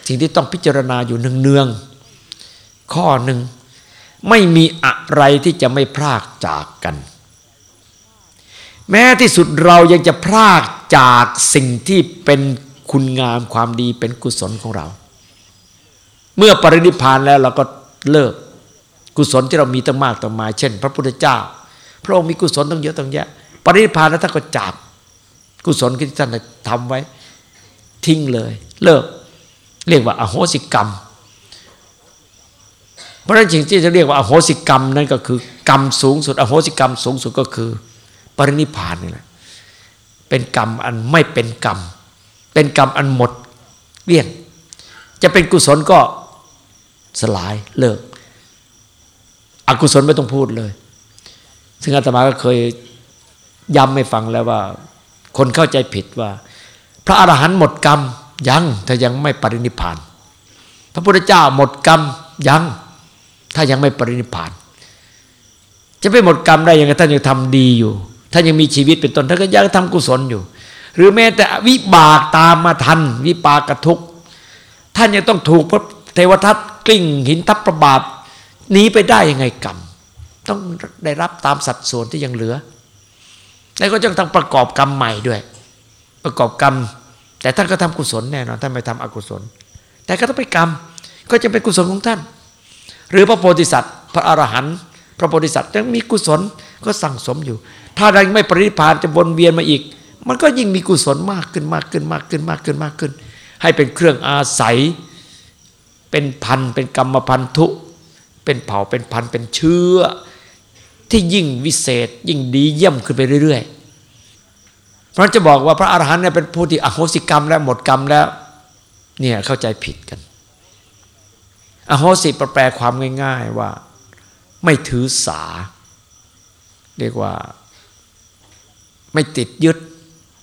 สิ่งที่ต้องพิจารณาอยู่เนืองๆข้อหนึ่งไม่มีอะไรที่จะไม่พลากจากกัน แม้ที่สุดเรายังจะพลากจากสิ่งที่เป็นคุณงามความดีเป็นกุศลของเรา เมื่อปรินิพานแล้วเราก็เลิกกุศลที่เรามีตั้งมากตั้งมายเช่น พระพุทธเจ้า พระองค์มีกุศลตั้งเยอะตั้งแยะ ปรินิพานแล้วท่านก็จากกุศลที่ท่านทำไว้ ทิ้งเลย เลิก เรียกว่าอโหสิกรรม เพราะฉะนั้นสิ่งที่จะเรียกว่าอโหสิกรรมนั่นก็คือ กรรมสูงสุด อโหสิกรรมสูงสุดก็คือ ปรินิพานนี่แหละเป็นกรรมอันไม่เป็นกรรม เป็นกรรมอันหมดเลี่ยนจะเป็นกุศลก็สลายเลิก อกุศลไม่ต้องพูดเลย ซึ่งอาตมาก็เคยย้ำให้ฟังแล้วว่า คนเข้าใจผิดว่า พระอรหันต์หมดกรรมยังถ้ายังไม่ปรินิพาน พระพุทธเจ้าหมดกรรมยังถ้ายังไม่ปรินิพาน จะไปหมดกรรมได้ยังไงท่านยังทำดีอยู่ ท่านยังมีชีวิตเป็นต้นท่านก็ยังทำกุศลอยู่ หรือแม้แต่วิบากตามมาทัน วิปากระทุกท่านยังต้องถูกพระเทวทัตกลิ้งหินทับประบาทหนีไปได้ยังไงกรรมต้องได้รับตามสัดส่วนที่ยังเหลือ แล้วก็จะต้องประกอบกรรมใหม่ด้วย ประกอบกรรม แต่ท่านก็ทำกุศลแน่นอนท่านไม่ทำอกุศล แต่ก็ต้องไปกรรม ก็จะเป็นกุศลของท่าน หรือพระโพธิสัตว์ พระอรหันต์พระโพธิสัตว์ยังมีกุศลก็สั่งสมอยู่ ถ้ายังไม่ปรินิพานจะวนเวียนมาอีก มันก็ยิ่งมีกุศลมากขึ้นมากขึ้นมากขึ้นมากขึ้นมากขึ้น ให้เป็นเครื่องอาศัย เป็นพันเป็นกรรมพันธุ เป็นเผ่าเป็นพันเป็นเชื้อ ที่ยิ่งวิเศษ ยิ่งดีเยี่ยมขึ้นไปเรื่อยๆ เพราะจะบอกว่าพระอรหันต์เนี่ยเป็นผู้ที่อโหสิกรรมแล้วหมดกรรมแล้วเนี่ยเข้าใจผิดกัน อโหสิแปลความง่าย ๆว่า ไม่ถือสา เรียกว่า ไม่ติดยึด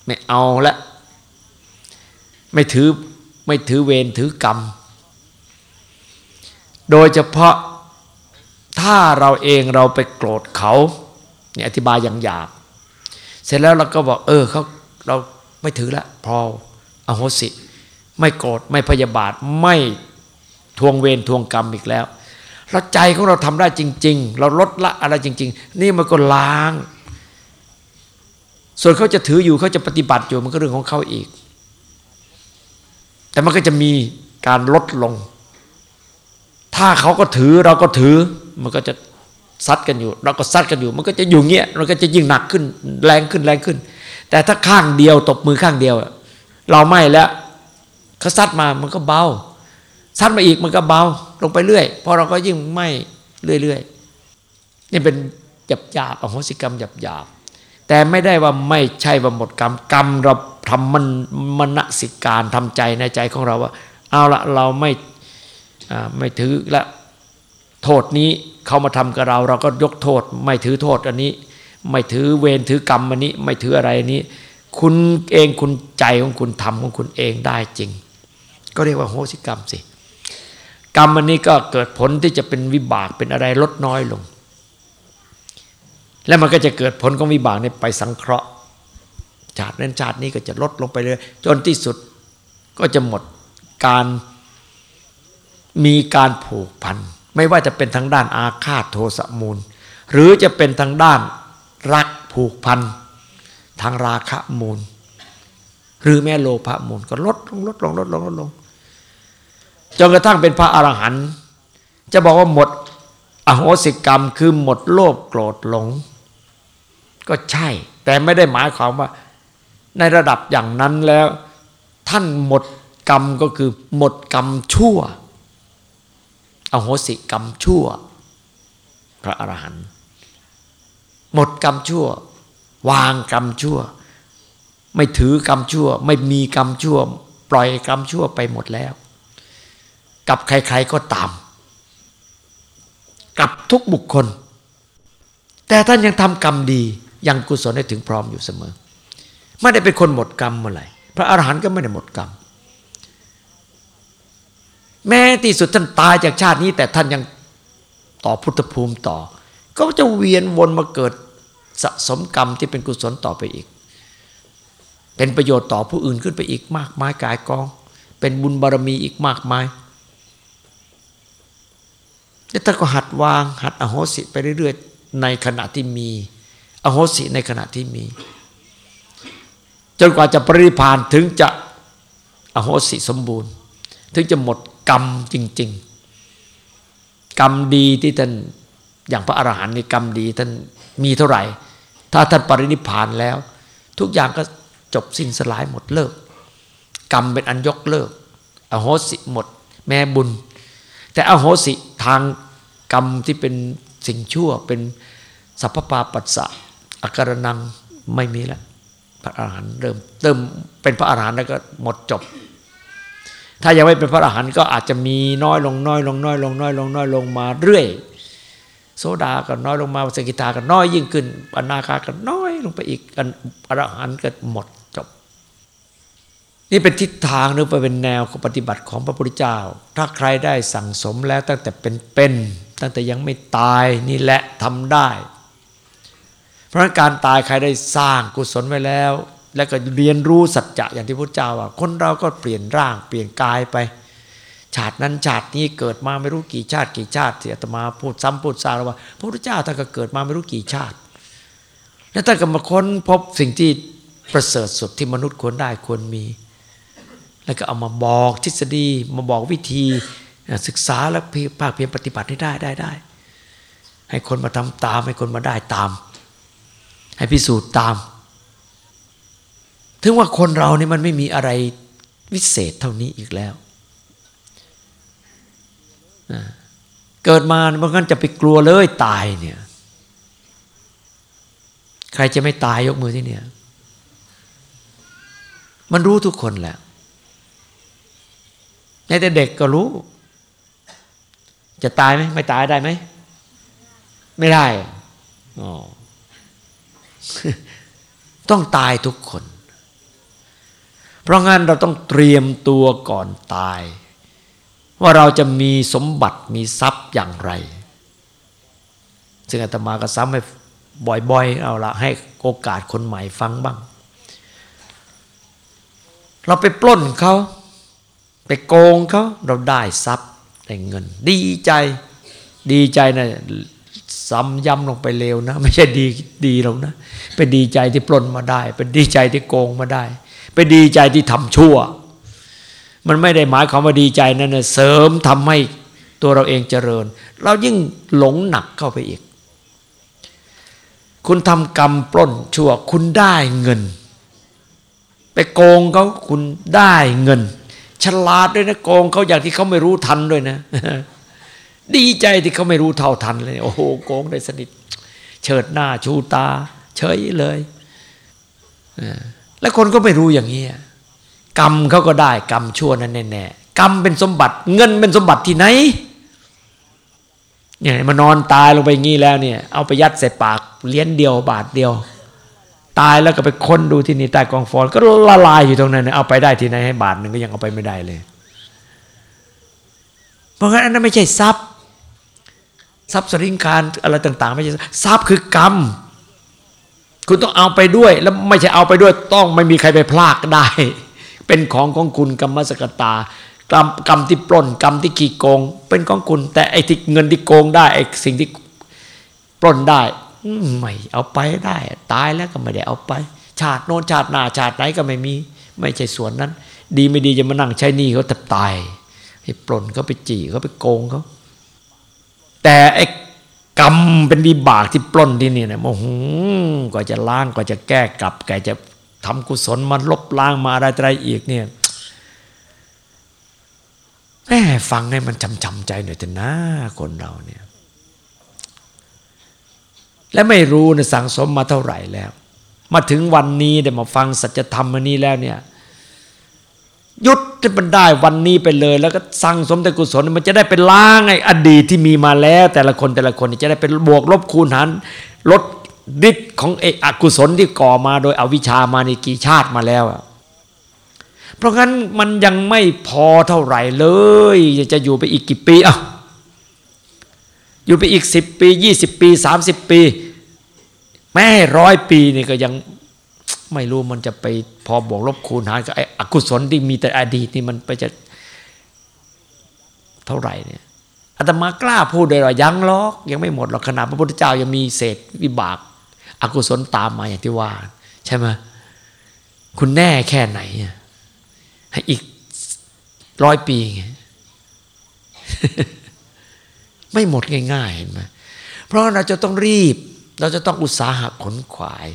ไม่เอาละไม่ถือไม่ถือเวรถือกรรม โดยเฉพาะถ้าเราเองเราไปโกรธเขาเนี่ยอธิบายอย่างหยาบเสร็จแล้วเราก็บอก เออเขาเราไม่ถือละพออโหสิ ไม่โกรธไม่พยาบาทไม่ทวงเวรทวงกรรมอีกแล้วเราใจของเราทำได้จริง ๆ เราลดละอะไรจริง ๆ นี่มันก็ล้าง ส่วนเขาจะถืออยู่เขาจะปฏิบัติอยู่มันก็เรื่องของเขาอีก แต่มันก็จะมีการลดลง ถ้าเขาก็ถือเราก็ถือ มันก็จะซัดกันอยู่ เราก็ซัดกันอยู่ มันก็จะอยู่เงี้ยมันก็จะยิ่งหนักขึ้น แรงขึ้นแรงขึ้น แต่ถ้าข้างเดียวตบมือข้างเดียว เราไม่แล้วเขาซัดมามันก็เบาซัดมาอีกมันก็เบาลงไปเรื่อยพอเราก็ยิ่งไม่เรื่อยๆนี่เป็นหยาบหยาบอโหสิกรรมหยาบหยาบ แต่ไม่ได้ว่าไม่ใช่ว่าหมดกรรมกรรมเราทำมันมณสิการทำใจในใจของเราว่า เอาละเราไม่ไม่ถือละโทษนี้เขามาทำกับเรา เราก็ยกโทษ ไม่ถือโทษอันนี้ ไม่ถือเวรถือกรรมอันนี้ ไม่ถืออะไรนี้ คุณเองคุณใจของคุณทำของคุณเองได้จริง ก็เรียกว่าโหสิกรรมสิกรรมอันนี้ก็เกิดผลที่จะเป็นวิบากเป็นอะไรลดน้อยลง แล้วมันก็จะเกิดผลของวิบากนี้ไปสังเคราะห์ชาตินั้นชาตินี้ก็จะลดลงไปเลยจนที่สุดก็จะหมดการมีการผูกพัน ไม่ว่าจะเป็นทางด้านอาฆาตโทสะมูล หรือจะเป็นทางด้านรักผูกพันทางราคะมูล หรือแม้โลภะมูลก็ลดลงลดลงลดลงลดลงจนกระทั่งเป็นพระอรหันต์จะบอกว่าหมดอโหสิกรรมคือหมดโลภโกรธหลง ก็ใช่ แต่ไม่ได้หมายความว่า ในระดับอย่างนั้นแล้ว ท่านหมดกรรมก็คือ หมดกรรมชั่ว อโหสิกรรมชั่ว พระอรหันต์หมดกรรมชั่ว วางกรรมชั่ว ไม่ถือกรรมชั่ว ไม่มีกรรมชั่ว ปล่อยกรรมชั่วไปหมดแล้ว กับใครๆก็ตาม กับทุกบุคคล แต่ท่านยังทำกรรมดี ยังกุศลให้ถึงพร้อมอยู่เสมอ ไม่ได้เป็นคนหมดกรรมเมื่อไหร่พระอรหันต์ก็ไม่ได้หมดกรรม แม้ที่สุดท่านตายจากชาตินี้ แต่ท่านยังต่อพุทธภูมิต่อ ก็จะเวียนวนมาเกิดสะสมกรรมที่เป็นกุศลต่อไปอีก เป็นประโยชน์ต่อผู้อื่นขึ้นไปอีกมากมายกายกอง เป็นบุญบารมีอีกมากมายแล้วท่านก็หัดวางหัดอโหสิไปเรื่อยๆ ในขณะที่มี อโหสิในขณะที่มี จนกว่าจะปรินิพานถึงจะอโหสิสมบูรณ์ ถึงจะหมดกรรมจริง ๆ กรรมดีที่ท่านอย่างพระอรหันต์ในกรรมดีท่านมีเท่าไหร่ ถ้าท่านปรินิพานแล้ว ทุกอย่างก็จบสิ้นสลายหมดเลิก กรรมเป็นอันยกเลิก อโหสิหมด แม่บุญ แต่อโหสิทางกรรมที่เป็นสิ่งชั่วเป็นสัพพปาปัสสะ อาการนังไม่มีแล้วพระอรหันต์เริ่มเริ่มเป็นพระอรหันต์แล้วก็หมดจบ ถ้ายังไม่เป็นพระอรหันต์ก็อาจจะมีน้อยลงน้อยลงน้อยลงน้อยลงน้อยลงมาเรื่อย โซดาก็น้อยลงมาสกิทาก็น้อยยิ่งขึ้นอนาคาก็น้อยลงไปอีกอรหันต์ก็หมดจบ นี่เป็นทิศทางหรือเป็นแนวปฏิบัติของพระพุทธเจ้า ถ้าใครได้สั่งสมแล้วตั้งแต่เป็นเป็นตั้งแต่ยังไม่ตายนี่แหละทำได้ เพราะการตายใครได้สร้างกุศลไว้แล้ว แล้วก็เรียนรู้สัจจะอย่างที่พระเจ้าว่า คนเราก็เปลี่ยนร่างเปลี่ยนกายไป ชาตินั้นชาตินี้เกิดมาไม่รู้กี่ชาติกี่ชาติเสียตมาพูดซ้ำพูดซาแล้วว่า พระพุทธเจ้าท่านก็เกิดมาไม่รู้กี่ชาติ แล้วท่านก็มาค้นพบสิ่งที่ประเสริฐสุดที่มนุษย์ควรได้ควรมี แล้วก็เอามาบอกทฤษฎีมาบอกวิธีศึกษาแล้วภาคเพียรปฏิบัติให้ได้ได้ได้ให้คนมาทำตามให้คนมาได้ตาม ให้พิสูจน์ตาม ถึงว่าคนเรานี่มันไม่มีอะไรวิเศษเท่านี้อีกแล้วเกิดมาบางครั้งจะไปกลัวเลยตายเนี่ย ใครจะไม่ตายยกมือที่เนี่ย มันรู้ทุกคนแหละแต่เด็กก็รู้ จะตายไหมไม่ตายได้ไหม ไม่ได้อ๋อ ต้องตายทุกคน เพราะงั้นเราต้องเตรียมตัวก่อนตาย ว่าเราจะมีสมบัติมีทรัพย์อย่างไร ซึ่งอาตมาก็ซ้ำให้บ่อยๆ เอาละให้โอกาสคนใหม่ฟังบ้าง เราไปปล้นเขา ไปโกงเขาเราได้ทรัพย์ได้เงิน ดีใจดีใจนะ ซ้ำย้ำลงไปเร็วนะ ไม่ใช่ดีดีหรอกนะเป็นดีใจที่ปล้นมาได้ เป็นดีใจที่โกงมาได้เป็นดีใจที่ทำชั่ว มันไม่ได้หมายความว่าดีใจนั่นนะเสริมทำให้ตัวเราเองเจริญ เรายิ่งหลงหนักเข้าไปอีก คุณทำกรรมปล้นชั่ว คุณได้เงิน ไปโกงเขาคุณได้เงิน ฉลาดด้วยนะโกงเขาอย่างที่เขาไม่รู้ทันด้วยนะ ดีใจที่เขาไม่รู้เท่าทันเลย โอ้โหโกงได้สนิท เฉิดหน้าชูตา เฉยเลยแล้วคนก็ไม่รู้อย่างนี้กรรมเขาก็ได้กรรมชั่วนั้นแน่ๆกรรมเป็นสมบัติ เงินเป็นสมบัติที่ไหนเนี่ยมานอนตายลงไปงี้แล้วเนี่ย เอาไปยัดใส่ปากเลี้ยนเดียวบาทเดียว ตายแล้วก็ไปค้นดูที่นี่ใต้กองฟอนก็ละลายอยู่ตรงนั้นเอาไปได้ที่ไหนให้บาทหนึ่งก็ยังเอาไปไม่ได้เลย เพราะงั้นอันนั้นไม่ใช่ทรัพย์ ทรัพย์สริงคารอะไรต่าง ๆ ไม่ใช่ทรัพย์คือกรรม คุณต้องเอาไปด้วย แล้วไม่ใช่เอาไปด้วย ต้องไม่มีใครไปพลากได้ เป็นของของคุณกรรมสกตากรรมกรรมที่ปล้นกรรมที่ขี่โกง เป็นของคุณ แต่ไอ้ที่เงินที่โกงได้ไอ้สิ่งที่ปล้นได้ไม่เอาไปได้ ตายแล้วก็ไม่ได้เอาไป ชาติโน้นชาติหน้าชาติไหนก็ไม่มี ไม่ใช่ส่วนนั้น ดีไม่ดีจะมานั่งใช้หนี้เขาแทบตายให้ปล้นเขาไปจี่เขาไปโกงเขา แต่ไอ้กรรมเป็นวิบากที่ปล้นที่นี่เนี่ยโอ้โหกว่าจะล้างกว่าจะแก้กลับแกจะทำกุศลมาลบล้างมาอะไรอะไรอีกเนี่ยแม่ฟังให้มันจำจำใจหน่อยเถอะนะคนเราเนี่ย และไม่รู้นะสังสมมาเท่าไหร่แล้ว มาถึงวันนี้ได้มาฟังสัจธรรมอันนี้แล้วเนี่ย ยุดที่มันได้วันนี้ไปเลย แล้วก็สั่งสมแต่กุศลมันจะได้เป็นล้างไอ้อดีตที่มีมาแล้ว แต่ละคนแต่ละคนจะได้เป็นบวกลบคูณหารลดฤทธิ์ของไอ้อกุศลที่ก่อมาโดยอวิชามาในกี่ชาติมาแล้วเพราะงั้นมันยังไม่พอเท่าไหร่เลย จะอยู่ไปอีกกี่ปีอะอยู่ไปอีกสิบปียี่สิบปีสามสิบปี แม่ร้อยปีนี่ก็ยัง ไม่รู้มันจะไปพอบวกลบคูณหารกับไอ้อกุศลที่มีแต่อดีตนี่มันไปจะเท่าไหร่เนี่ยอาตมากล้าพูดเลยว่ายังล็อกยังไม่หมดหรอกขนาดพระพุทธเจ้ายังมีเศษวิบาก อกุศลตามมาอย่างที่ว่า ใช่ไหมคุณแน่แค่ไหนให้อีกร้อยปีไงไม่หมดง่ายๆเห็นไหมเพราะเราจะต้องรีบ เราจะต้องอุตสาหะขนขวาย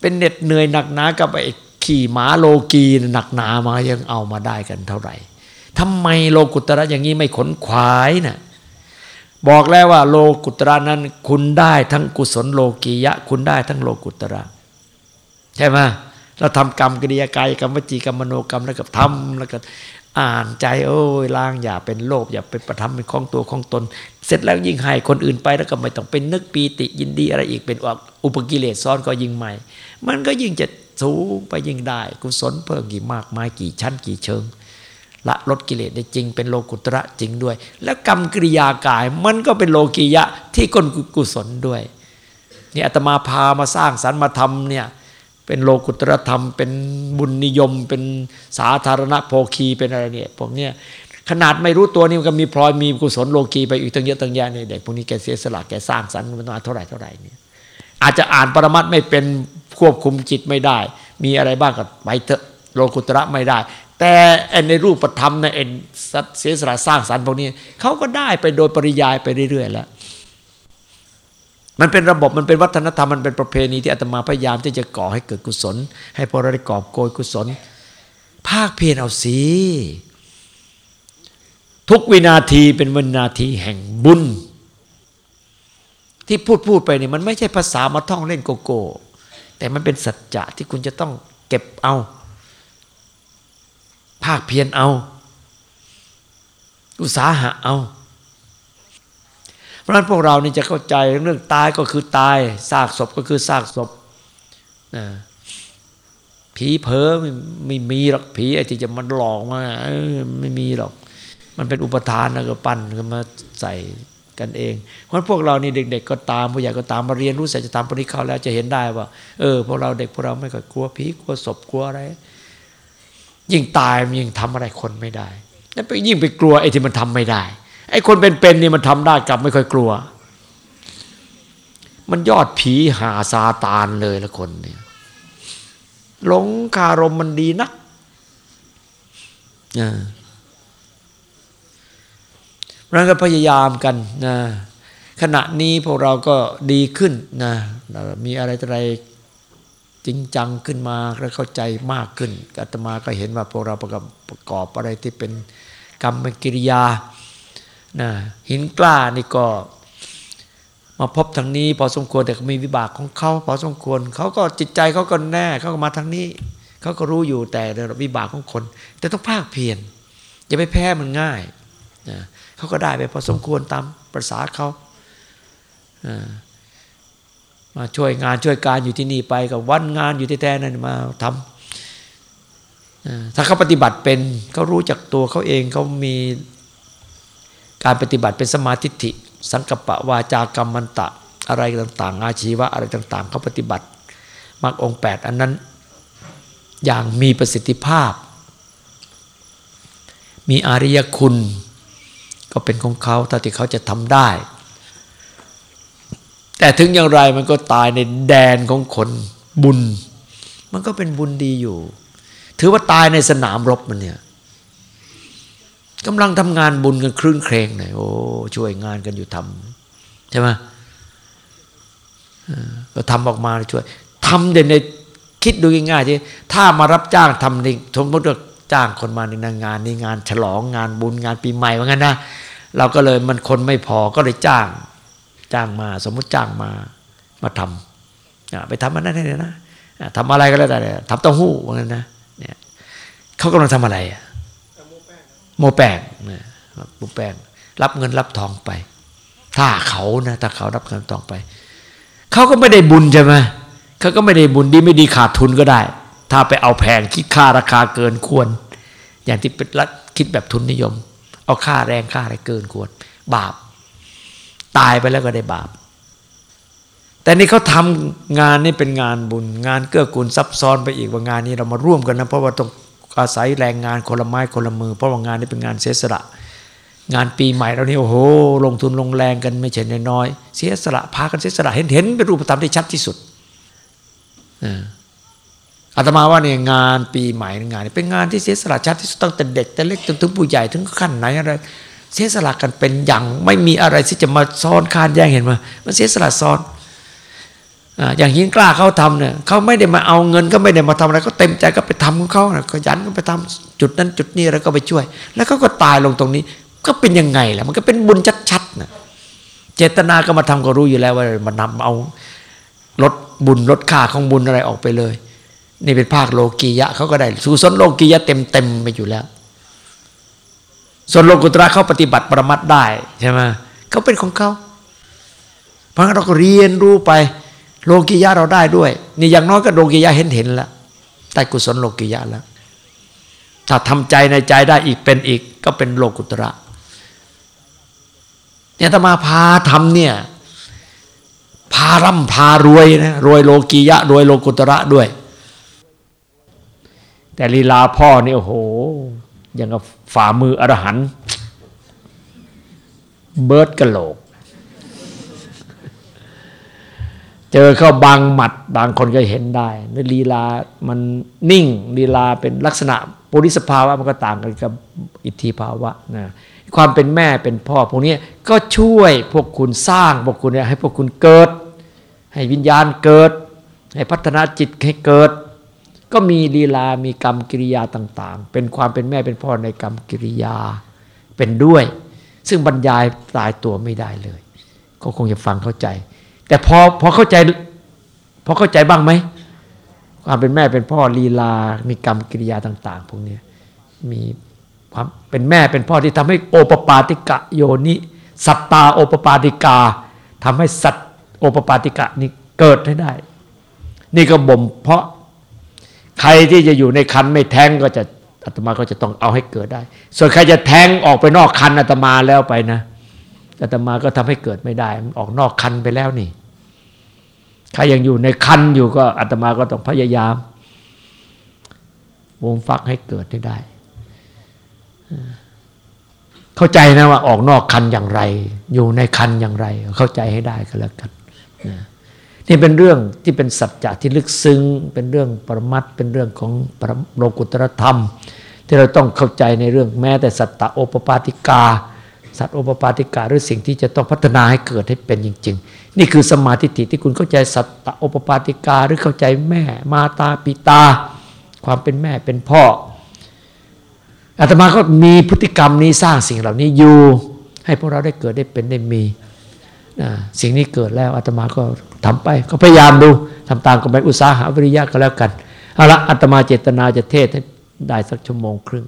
เป็นเหน็ดเหนื่อยหนักหนากับไอ้ขี่ม้าโลกีหนักหนามายังเอามาได้กันเท่าไหร่ทำไมโลกุตระอย่างนี้ไม่ขนขวายนะ่ะบอกแล้วว่าโลกุตระนั้น คุณได้ทั้งกุศลโลกียะ คุณได้ทั้งโลกุตระ ใช่ไหมเราทำกรรมกิริยากายกรรมวจีกรรมมโนกรรมแล้วก็ทำแล้วก็อ่านใจโอ้ยล้างอย่าเป็นโลภอย่าเป็นประทำเป็นของตัวของตน เสร็จแล้วยิ่งให้คนอื่นไปแล้วก็ไม่ต้องเป็นนึกปีติยินดีอะไรอีกเป็นอุปกิเลสซ้อนก็ยิ่งใหม่ มันก็ยิ่งจะสูงไปยิ่งได้ กุศลเพิ่มกี่มากมายกี่ชั้นกี่เชิง ละลดกิเลสได้จริง เป็นโลกุตระจริงด้วย แล้วกรรมกิริยากายมันก็เป็นโลกียะที่ก้นกุศลด้วยนี่อาตมาพามาสร้างสรรค์มาทำเนี่ยเป็นโลกุตรธรรม เป็นบุญนิยม เป็นสาธารณโภคีเป็นอะไรเนี่ยพวกเนี้ยขนาดไม่รู้ตัวนี่มันก็มีพลอยมีกุศลโลกีไปอีกตั้งเยอะตั้งแยะเนี่ยเด็กพวกนี้แกเสียสละแกสร้างสรรค์มันมาเท่าไหร่เท่าไหร่เนี่ย อาจจะอ่านปรมัตไม่เป็นควบคุมจิตไม่ได้ มีอะไรบ้างก็ไปเถอะโลกุตระไม่ได้ แต่ในรูปธรรมในเอ็นเสียสละสร้างสรรค์พวกนี้เขาก็ได้ไปโดยปริยายไปเรื่อยๆแล้วมันเป็นระบบมันเป็นวัฒนธรรมมันเป็นประเพณีที่อาตมาพยายามที่จะก่อให้เกิดกุศล ให้พวกเราได้กอบโกยกุศล ภาคเพียรเอาสิทุกวินาทีเป็นวินาทีแห่งบุญ ที่พูดพูดไปนี่มันไม่ใช่ภาษามาท่องเล่นโกโก้ แต่มันเป็นสัจจะที่คุณจะต้องเก็บเอา ภาคเพียรเอา อุตสาหะเอา เพราะฉะนั้นพวกเรานี่จะเข้าใจเรื่องตายก็คือตายซากศพก็คือซากศพผีเพ้อไม่ไม่มีหรอกผีไอ้ที่จะมันหลอกมาไม่มีหรอก มันเป็นอุปทานแล้วก็ปั้นกันมาใส่ กันเอง เพราะพวกเรานี่เด็ก ๆ ก็ตามผู้ใหญ่ก็ตามมาเรียนรู้สัจธรรมปริเขาแล้วจะเห็นได้ว่า เออพวกเราเด็กพวกเราไม่ค่อยกลัวผีกลัวศพกลัวอะไร ยิ่งตายมันยิ่งทำอะไรคนไม่ได้แล้วไปยิ่งไปกลัวไอ้ที่มันทำไม่ได้ไอ้คนเป็นๆนี่มันทำได้กลับไม่ค่อยกลัว มันยอดผีหาซาตานเลยละคนเนี่ยหลงคารมมันดีนักนะ เราก็พยายามกันนะขณะนี้พวกเราก็ดีขึ้นนะมีอะไรอะไรจริงจังขึ้นมาแล้วเข้าใจมากขึ้นอาตมาก็เห็นว่าพวกเราประกอบอะไรที่เป็นกรรมกิริยานะหินกล้านี่ก็มาพบทางนี้ พอสมควรแต่มีวิบากของเขาพอสมควรเขาก็จิตใจเขาก็แน่เขาก็มาทางนี้เขาก็รู้อยู่แต่วิบากของคน แต่ต้องภาคเพียรอย่าไปแพ้มันง่ายนะ เขาก็ได้ไปพอสมควรตามประษาเขามาช่วยงานช่วยการอยู่ที่นี่ไปกับวันงานอยู่ที่แท้นั่นมาทำถ้าเขาปฏิบัติเป็นเขารู้จักตัวเขาเองเขามีการปฏิบัติเป็นสมาธิิสังกปะวาจากรรมันตะอะไรต่างๆ อาชีวะอะไรต่างๆ เขาปฏิบัติมรรคองแปดอันนั้นอย่างมีประสิทธิภาพ มีอาริยคุณ ก็เป็นของเขาถ้าที่เขาจะทำได้ แต่ถึงอย่างไรมันก็ตายในแดนของคนบุญ มันก็เป็นบุญดีอยู่ ถือว่าตายในสนามรบมันเนี่ยกำลังทำงานบุญกันคลื่นเครงหน่อยโอ้ช่วยงานกันอยู่ทำใช่ไหมก็ทำออกมาช่วยทำเด่นในคิดดูง่ายๆที่ถ้ามารับจ้างทำในสมมติว่าจ้างคนมาในงานนี้งานฉลองงานบุญงานปีใหม่ว่างั้นนะ เราก็เลยมันคนไม่พอก็เลยจ้าง จ้างมาสมมุติจ้างมามาทำไปทำมันนั่นเลยนะทำอะไรก็แล้วแต่ทำเต้าหู้ว่างั้นนะเนี่ยเขากำลังทำอะไรอะโมแป้งนะโมแป้งรับเงินรับทองไป ถ้าเขานะถ้าเขารับเงินทองไปเขาก็ไม่ได้บุญใช่ไหมเขาก็ไม่ได้บุญดีไม่ดีขาดทุนก็ได้ ถ้าไปเอาแพงคิดค่าราคาเกินควร อย่างที่เป็นรัฐคิดแบบทุนนิยม เอาค่าแรงค่าอะไรเกินควร บาป ตายไปแล้วก็ได้บาป แต่นี่เขาทำงานนี่เป็นงานบุญ งานเกื้อกูลซับซ้อนไปอีกว่างานนี้เรามาร่วมกันนะเพราะว่าต้องอาศัยแรงงานคนละไม้คนละมือ เพราะว่างานนี้เป็นงานเสียสละงานปีใหม่เรานี่โอ้โห ลงทุนลงแรงกันไม่ใช่น้อยเสียสละพากันเสียสละเห็นเห็นเป็นรูปธรรมที่ชัดที่สุดอ่า อาตมาว่าเนี่ยงานปีใหม่งานนี้เป็นงานที่เสียสละชัดที่สุดตั้งแต่เด็กแต่เล็กจนถึงผู้ใหญ่ถึงขั้นไหนอะไรเสียสละกันเป็นอย่างไม่มีอะไรที่จะมาซ้อนคานแย่งเห็นไหมมันเสียสละซ้อนอย่างหินกล้าเขาทำเนี่ยเขาไม่ได้มาเอาเงินก็ไม่ได้มาทำอะไรก็เต็มใจก็ไปทำของเขาก็ยันก็ไปทำจุดนั้นจุดนี้แล้วก็ไปช่วย แล้วเขาก็ตายลงตรงนี้ ก็เป็นยังไงล่ะมันก็เป็นบุญชัดๆนะเจตนาก็มาทำก็รู้อยู่แล้วว่ามันนำเอาลดบุญลดค่าของบุญอะไรออกไปเลย นี่เป็นภาคโลกียะเขาก็ได้สุสนโลกียะเต็มเต็มไปอยู่แล้ว ส่วนโลกุตระเขาปฏิบัติประมัดได้ใช่ไหมเขาเป็นของเขาเพราะงั้นเราก็เรียนรู้ไป โลกิยะเราได้ด้วย นี่อย่างน้อยก็โลกิยะเห็นเห็นแล้วได้กุศลโลกิยะแล้ว ถ้าทำใจในใจได้อีกเป็นอีก ก็เป็นโลกุตระเนี่ยตมาพาทำเนี่ยพาร่ำพารวยนะรวยโลกียะรวยโลกุตระด้วย แต่ลีลาพ่อนี่โอ้โหอย่างกับฝ่ามืออรหันเบิร์ดกะโหลก เจอเข้าบางหมัด บางคนก็เห็นได้ในลีลามันนิ่งลีลาเป็นลักษณะปุริสภาวะมันก็ต่างกันกับอิทธิภาวะนะความเป็นแม่เป็นพ่อ พวกนี้ก็ช่วยพวกคุณสร้างพวกคุณเนี่ยให้พวกคุณเกิด ให้วิญญาณเกิด ให้พัฒนาจิตให้เกิด ก็มีลีลา มีกรรมกิริยาต่างๆ เป็นความเป็นแม่เป็นพ่อในกรรมกิริยาเป็นด้วย ซึ่งบรรยายตายตัวไม่ได้เลย ก็คงจะฟังเข้าใจ แต่พอพอเข้าใจพอเข้าใจบ้างไหมความเป็นแม่เป็นพ่อลีลา มีกรรมกิริยาต่าง ๆ พวกนี้มีความเป็นแม่เป็นพ่อที่ทำให้โอปปาติกะโยนิสัตตาโอปปาติกาทำให้สัตโอปปาติกะนี่เกิดให้ได้ นี่ก็บ่มเพราะ ใครที่จะอยู่ในคันไม่แท้งก็จะอาตมาก็จะต้องเอาให้เกิดได้ ส่วนใครจะแท้งออกไปนอกคันอาตมาแล้วไปนะอาตมาก็ทำให้เกิดไม่ได้มันออกนอกคันไปแล้วนี่ใครยังอยู่ในคันอยู่ก็อาตมาก็ต้องพยายาม วงฟักให้เกิดได้ได้ เข้าใจนะว่าออกนอกคันอย่างไร อยู่ในคันอย่างไร เข้าใจให้ได้ก็แล้วกันนี่ นี่เป็นเรื่องที่เป็นสัจจะที่ลึกซึ้ง เป็นเรื่องปรมัตเป็นเรื่องของปรโลกุตรธรรม ที่เราต้องเข้าใจในเรื่องแม้แต่สัตตโอปปาติกา สัตโอปปาติกาหรือสิ่งที่จะต้องพัฒนาให้เกิดให้เป็นจริง ๆ นี่คือสมาธิที่คุณเข้าใจสัตตโอปปาติกาหรือเข้าใจแม่มาตาปิตา ความเป็นแม่เป็นพ่ออาตมาก็มีพฤติกรรมนี้สร้างสิ่งเหล่านี้อยู่ ให้พวกเราได้เกิดได้เป็นได้มี สิ่งนี้เกิดแล้วอาตมาก็ทำไป ก็พยายามดูทำตามกันไปอุตสาหะวิริยะก็แล้วกันเอาละอาตมาเจตนาจะเทศได้สักชั่วโมงครึ่ง